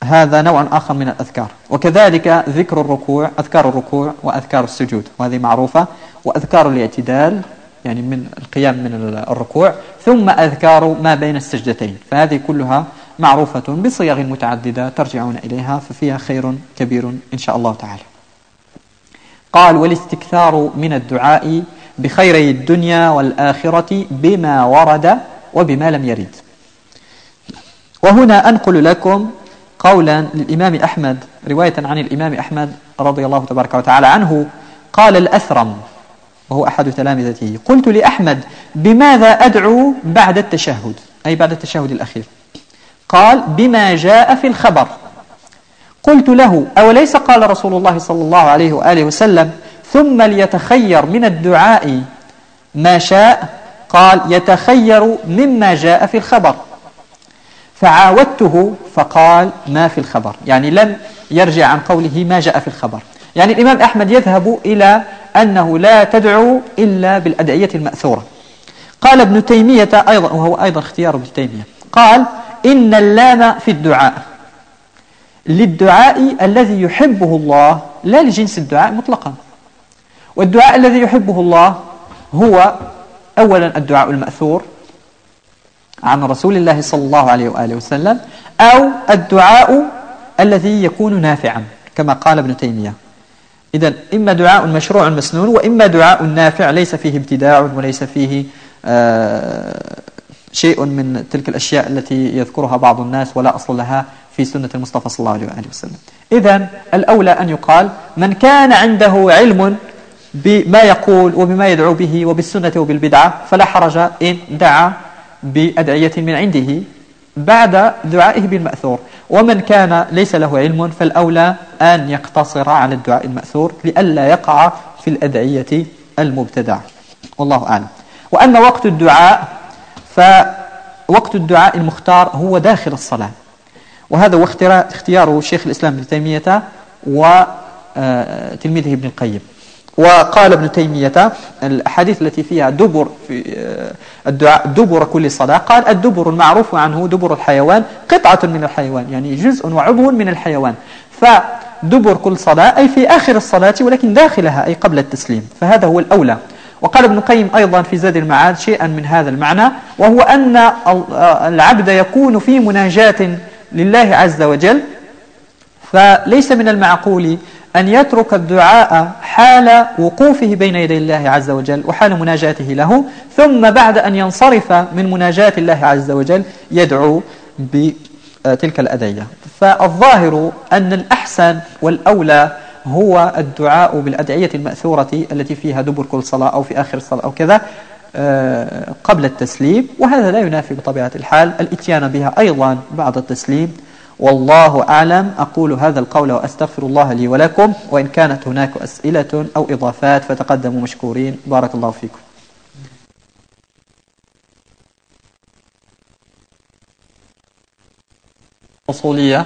هذا نوع آخر من الأذكار. وكذلك ذكر الركوع أذكار الركوع وأذكار السجود وهذه معروفة. وأذكار الاعتدال يعني من القيام من الركوع ثم أذكار ما بين السجدتين. فهذه كلها معروفة بصيغ متعددة ترجعون إليها ففيها خير كبير إن شاء الله تعالى. قال والاستكثار من الدعاء بخيري الدنيا والآخرة بما ورد وبما لم يرد. وهنا أنقل لكم قولا للإمام أحمد رواية عن الإمام أحمد رضي الله تبارك وتعالى عنه قال الأثرم وهو أحد تلامذته. قلت لأحمد بماذا أدعو بعد التشهد؟ أي بعد التشهد الأخير. قال بما جاء في الخبر. قلت له أوليس قال رسول الله صلى الله عليه وآله وسلم ثم ليتخير من الدعاء ما شاء؟ قال يتخير مما جاء في الخبر. فعاودته فقال ما في الخبر. يعني لم يرجع عن قوله ما جاء في الخبر. يعني الإمام أحمد يذهب إلى أنه لا تدعو إلا بالأدعية المأثورة. قال ابن تيمية أيضا وهو أيضا اختيار ابن تيمية قال إن اللام في الدعاء. للدعاء الذي يحبه الله لا لجنس الدعاء مطلقا. والدعاء الذي يحبه الله هو أولا الدعاء المأثور عن رسول الله صلى الله عليه وآله وسلم أو الدعاء الذي يكون نافعا كما قال ابن تيمية. إذا إما دعاء مشروع مسنون وإما دعاء نافع ليس فيه ابتداع وليس فيه آه شيء من تلك الأشياء التي يذكرها بعض الناس ولا أصل لها في سنة المصطفى صلى الله عليه وسلم. إذا الأولى أن يقال من كان عنده علم بما يقول وبما يدعو به وبالسنة وبالبدعة فلا حرج إن دعا بأدعية من عنده بعد دعائه بالمأثور. ومن كان ليس له علم فالأولى أن يقتصر على الدعاء المأثور لئلا يقع في الأدعية المبتدعة والله أعلم. وأما وقت الدعاء فوقت الدعاء المختار هو داخل الصلاة. وهذا هو اختيار شيخ الإسلام ابن تيمية وتلميذه ابن القيم. وقال ابن تيمية الأحاديث التي فيها دبر في آه، الدعاء دبر كل صلاة قال الدبر المعروف عنه دبر الحيوان قطعة من الحيوان يعني جزء وعضو من الحيوان. فدبر كل صلاة أي في آخر الصلاة ولكن داخلها أي قبل التسليم فهذا هو الأولى. وقال ابن القيم أيضا في زاد المعاد شيئا من هذا المعنى وهو أن آه، العبد يكون في مناجاة لله عز وجل فليس من المعقول أن يترك الدعاء حال وقوفه بين يدي الله عز وجل وحال مناجاته له ثم بعد أن ينصرف من مناجاة الله عز وجل يدعو بتلك الأدعية فالظاهر أن الأحسن والأولى هو الدعاء بالأدعية المأثورة التي فيها دبر كل صلاة أو في آخر الصلاة أو كذا آه، قبل التسليم. وهذا لا ينافي بطبيعة الحال الاتيان بها أيضا بعد التسليم. والله أعلم. أقول هذا القول وأستغفر الله لي ولكم وإن كانت هناك أسئلة أو إضافات فتقدموا مشكورين. بارك الله فيكم. أصولية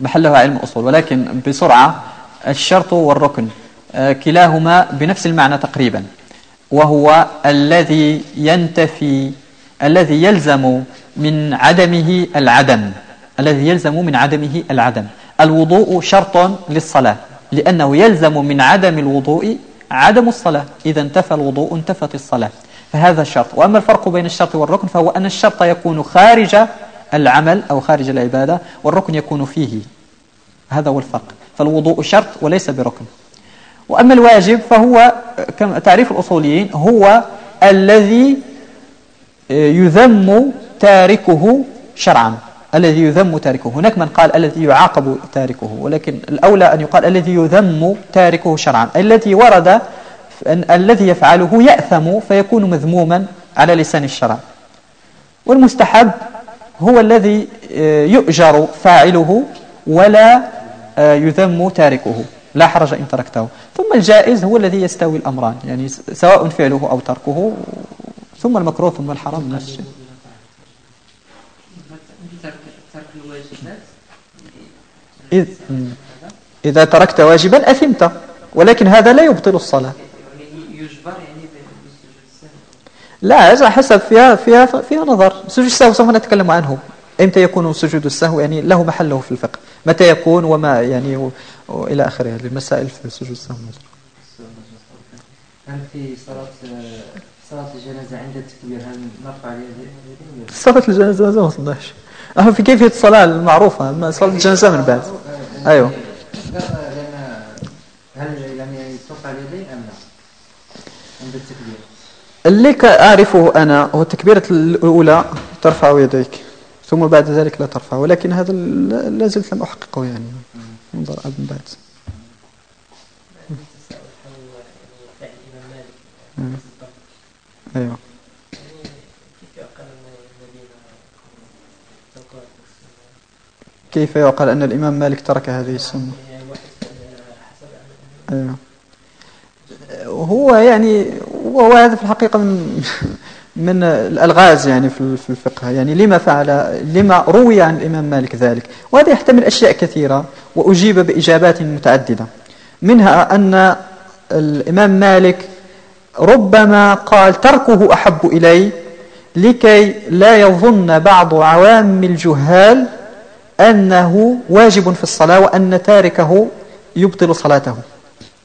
محلها علم أصول ولكن بسرعة الشرط والركن. آه، كلاهما بنفس المعنى تقريبا وهو الذي ينتفي الذي يلزم من عدمه العدم. الذي يلزم من عدمه العدم. الوضوء شرط للصلاة لأنه يلزم من عدم الوضوء عدم الصلاة. إذا انتفى الوضوء انتفت الصلاة. فهذا الشرط. وأما الفرق بين الشرط والركن فهو أن الشرط يكون خارج العمل أو خارج العبادة والركن يكون فيه. هذا هو الفرق. فالوضوء شرط وليس بركن. وأما الواجب فهو كما تعريف الأصوليين هو الذي يذم تاركه شرعا. الذي يذم تاركه. هناك من قال الذي يعاقب تاركه ولكن الأولى أن يقال الذي يذم تاركه شرعا. الذي ورد أن الذي يفعله يأثم فيكون مذموما على لسان الشرع. والمستحب هو الذي يؤجر فاعله ولا يذم تاركه. لا حرج إن تركته. ثم الجائز هو الذي يستوي الأمران يعني سواء فعله أو تركه ثم المكروه ثم الحرام نفس الشيء إذا تركت واجبا أثمت ولكن هذا لا يبطل الصلاة. لا حسب فيها فيها فيها نظر. سجود السهو سوف نتكلم عنه. إمتى يكون سجود السهو؟ يعني له محله في الفقه. متى يكون وما يعني والى آخره. هذه المسائل في سجود السهو. هل في صلاة صلاة الجنازة عند التكبير؟ هل نرفع اليدين؟ صلاة الجنازة ما وصلناش أه في كيفية الصلاة المعروفة صلاة الجنازة من بعد. أيوه. هل أم لا عند اللي أعرفه أنا هو التكبيرة الأولى ترفع يديك ثم بعد ذلك لا ترفع ولكن هذا لا زلت لم أحققه يعني. انظر من بعد. أيوه. كيف يعقل أن الإمام مالك ترك هذه السنة؟ أيوه. هو يعني وهو هذا في الحقيقة من من الألغاز يعني في الفقه. يعني لما فعل لما روي عن الإمام مالك ذلك. وهذا يحتمل أشياء كثيرة وأجيب بإجابات متعددة. منها أن الإمام مالك ربما قال تركه أحب إلي لكي لا يظن بعض عوام الجهال أنه واجب في الصلاة وأن تاركه يبطل صلاته.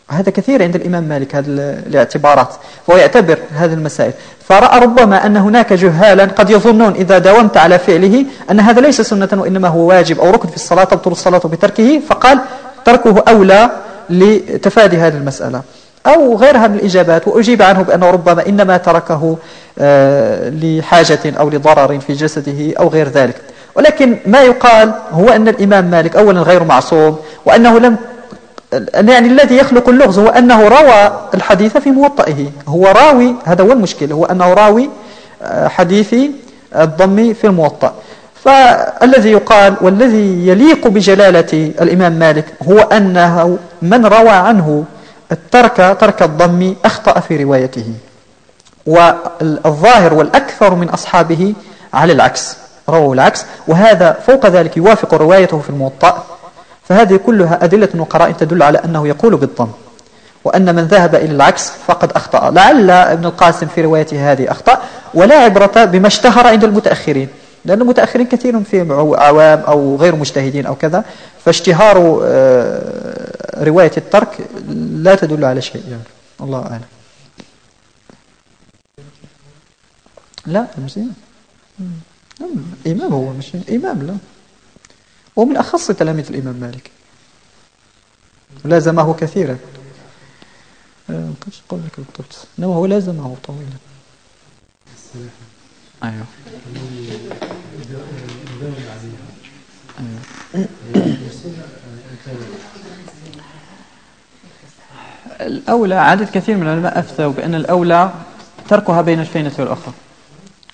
هذا كثير عند الإمام مالك هذه الاعتبارات. فهو يعتبر هذه المسائل. فرأى ربما أن هناك جهالا قد يظنون إذا داومت على فعله أن هذا ليس سنة وإنما هو واجب أو ركن في الصلاة تبطل الصلاة بتركه فقال تركه أولى لتفادي هذه المسألة. أو غيرها من الإجابات وأجيب عنه بأنه ربما إنما تركه آه، لحاجة أو لضرر في جسده أو غير ذلك. ولكن ما يقال هو أن الإمام مالك أولا غير معصوم وأنه لم يعني الذي يخلق اللغز هو أنه روى الحديث في موطئه. هو راوي هذا هو المشكلة هو أنه راوي آه، حديث الضم في الموطأ. فالذي يقال والذي يليق بجلالة الإمام مالك هو أنه من روى عنه الترك ترك الضم أخطأ في روايته. والظاهر والأكثر من أصحابه على العكس. رووا العكس وهذا فوق ذلك يوافق روايته في الموطأ. فهذه كلها أدلة وقرائن تدل على أنه يقول بالضم. وأن من ذهب إلى العكس فقد أخطأ. لعل ابن القاسم في روايته هذه أخطأ ولا عبرة بما اشتهر عند المتأخرين. لأن المتأخرين كثير فيهم عوام أو غير مجتهدين أو كذا. فاشتهار آه، رواية الترك لا تدل على شيء يعني. الله أعلم. لا مش إمام هو مش إمام لا. ومن أخص تلاميذ الإمام مالك. لازمه كثيرا. آه، قلت قولك بالضبط إنما هو لازمه طويلا. أيوه. الأولى عدد كثير من العلماء أفتوا بأن الأولى تركها بين الفينة والأخرى.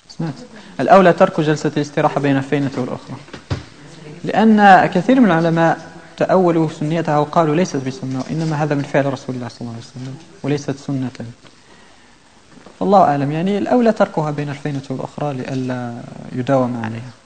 سمعت؟ الأولى ترك جلسة الاستراحة بين الفينة والأخرى. لأن كثير من العلماء تأولوا سنيتها وقالوا ليست بسنة وإنما هذا من فعل رسول الله صلى الله عليه وسلم وليست سنة. فالله أعلم يعني الأولى تركها بين الفينة والأخرى لئلا يداوم عليها.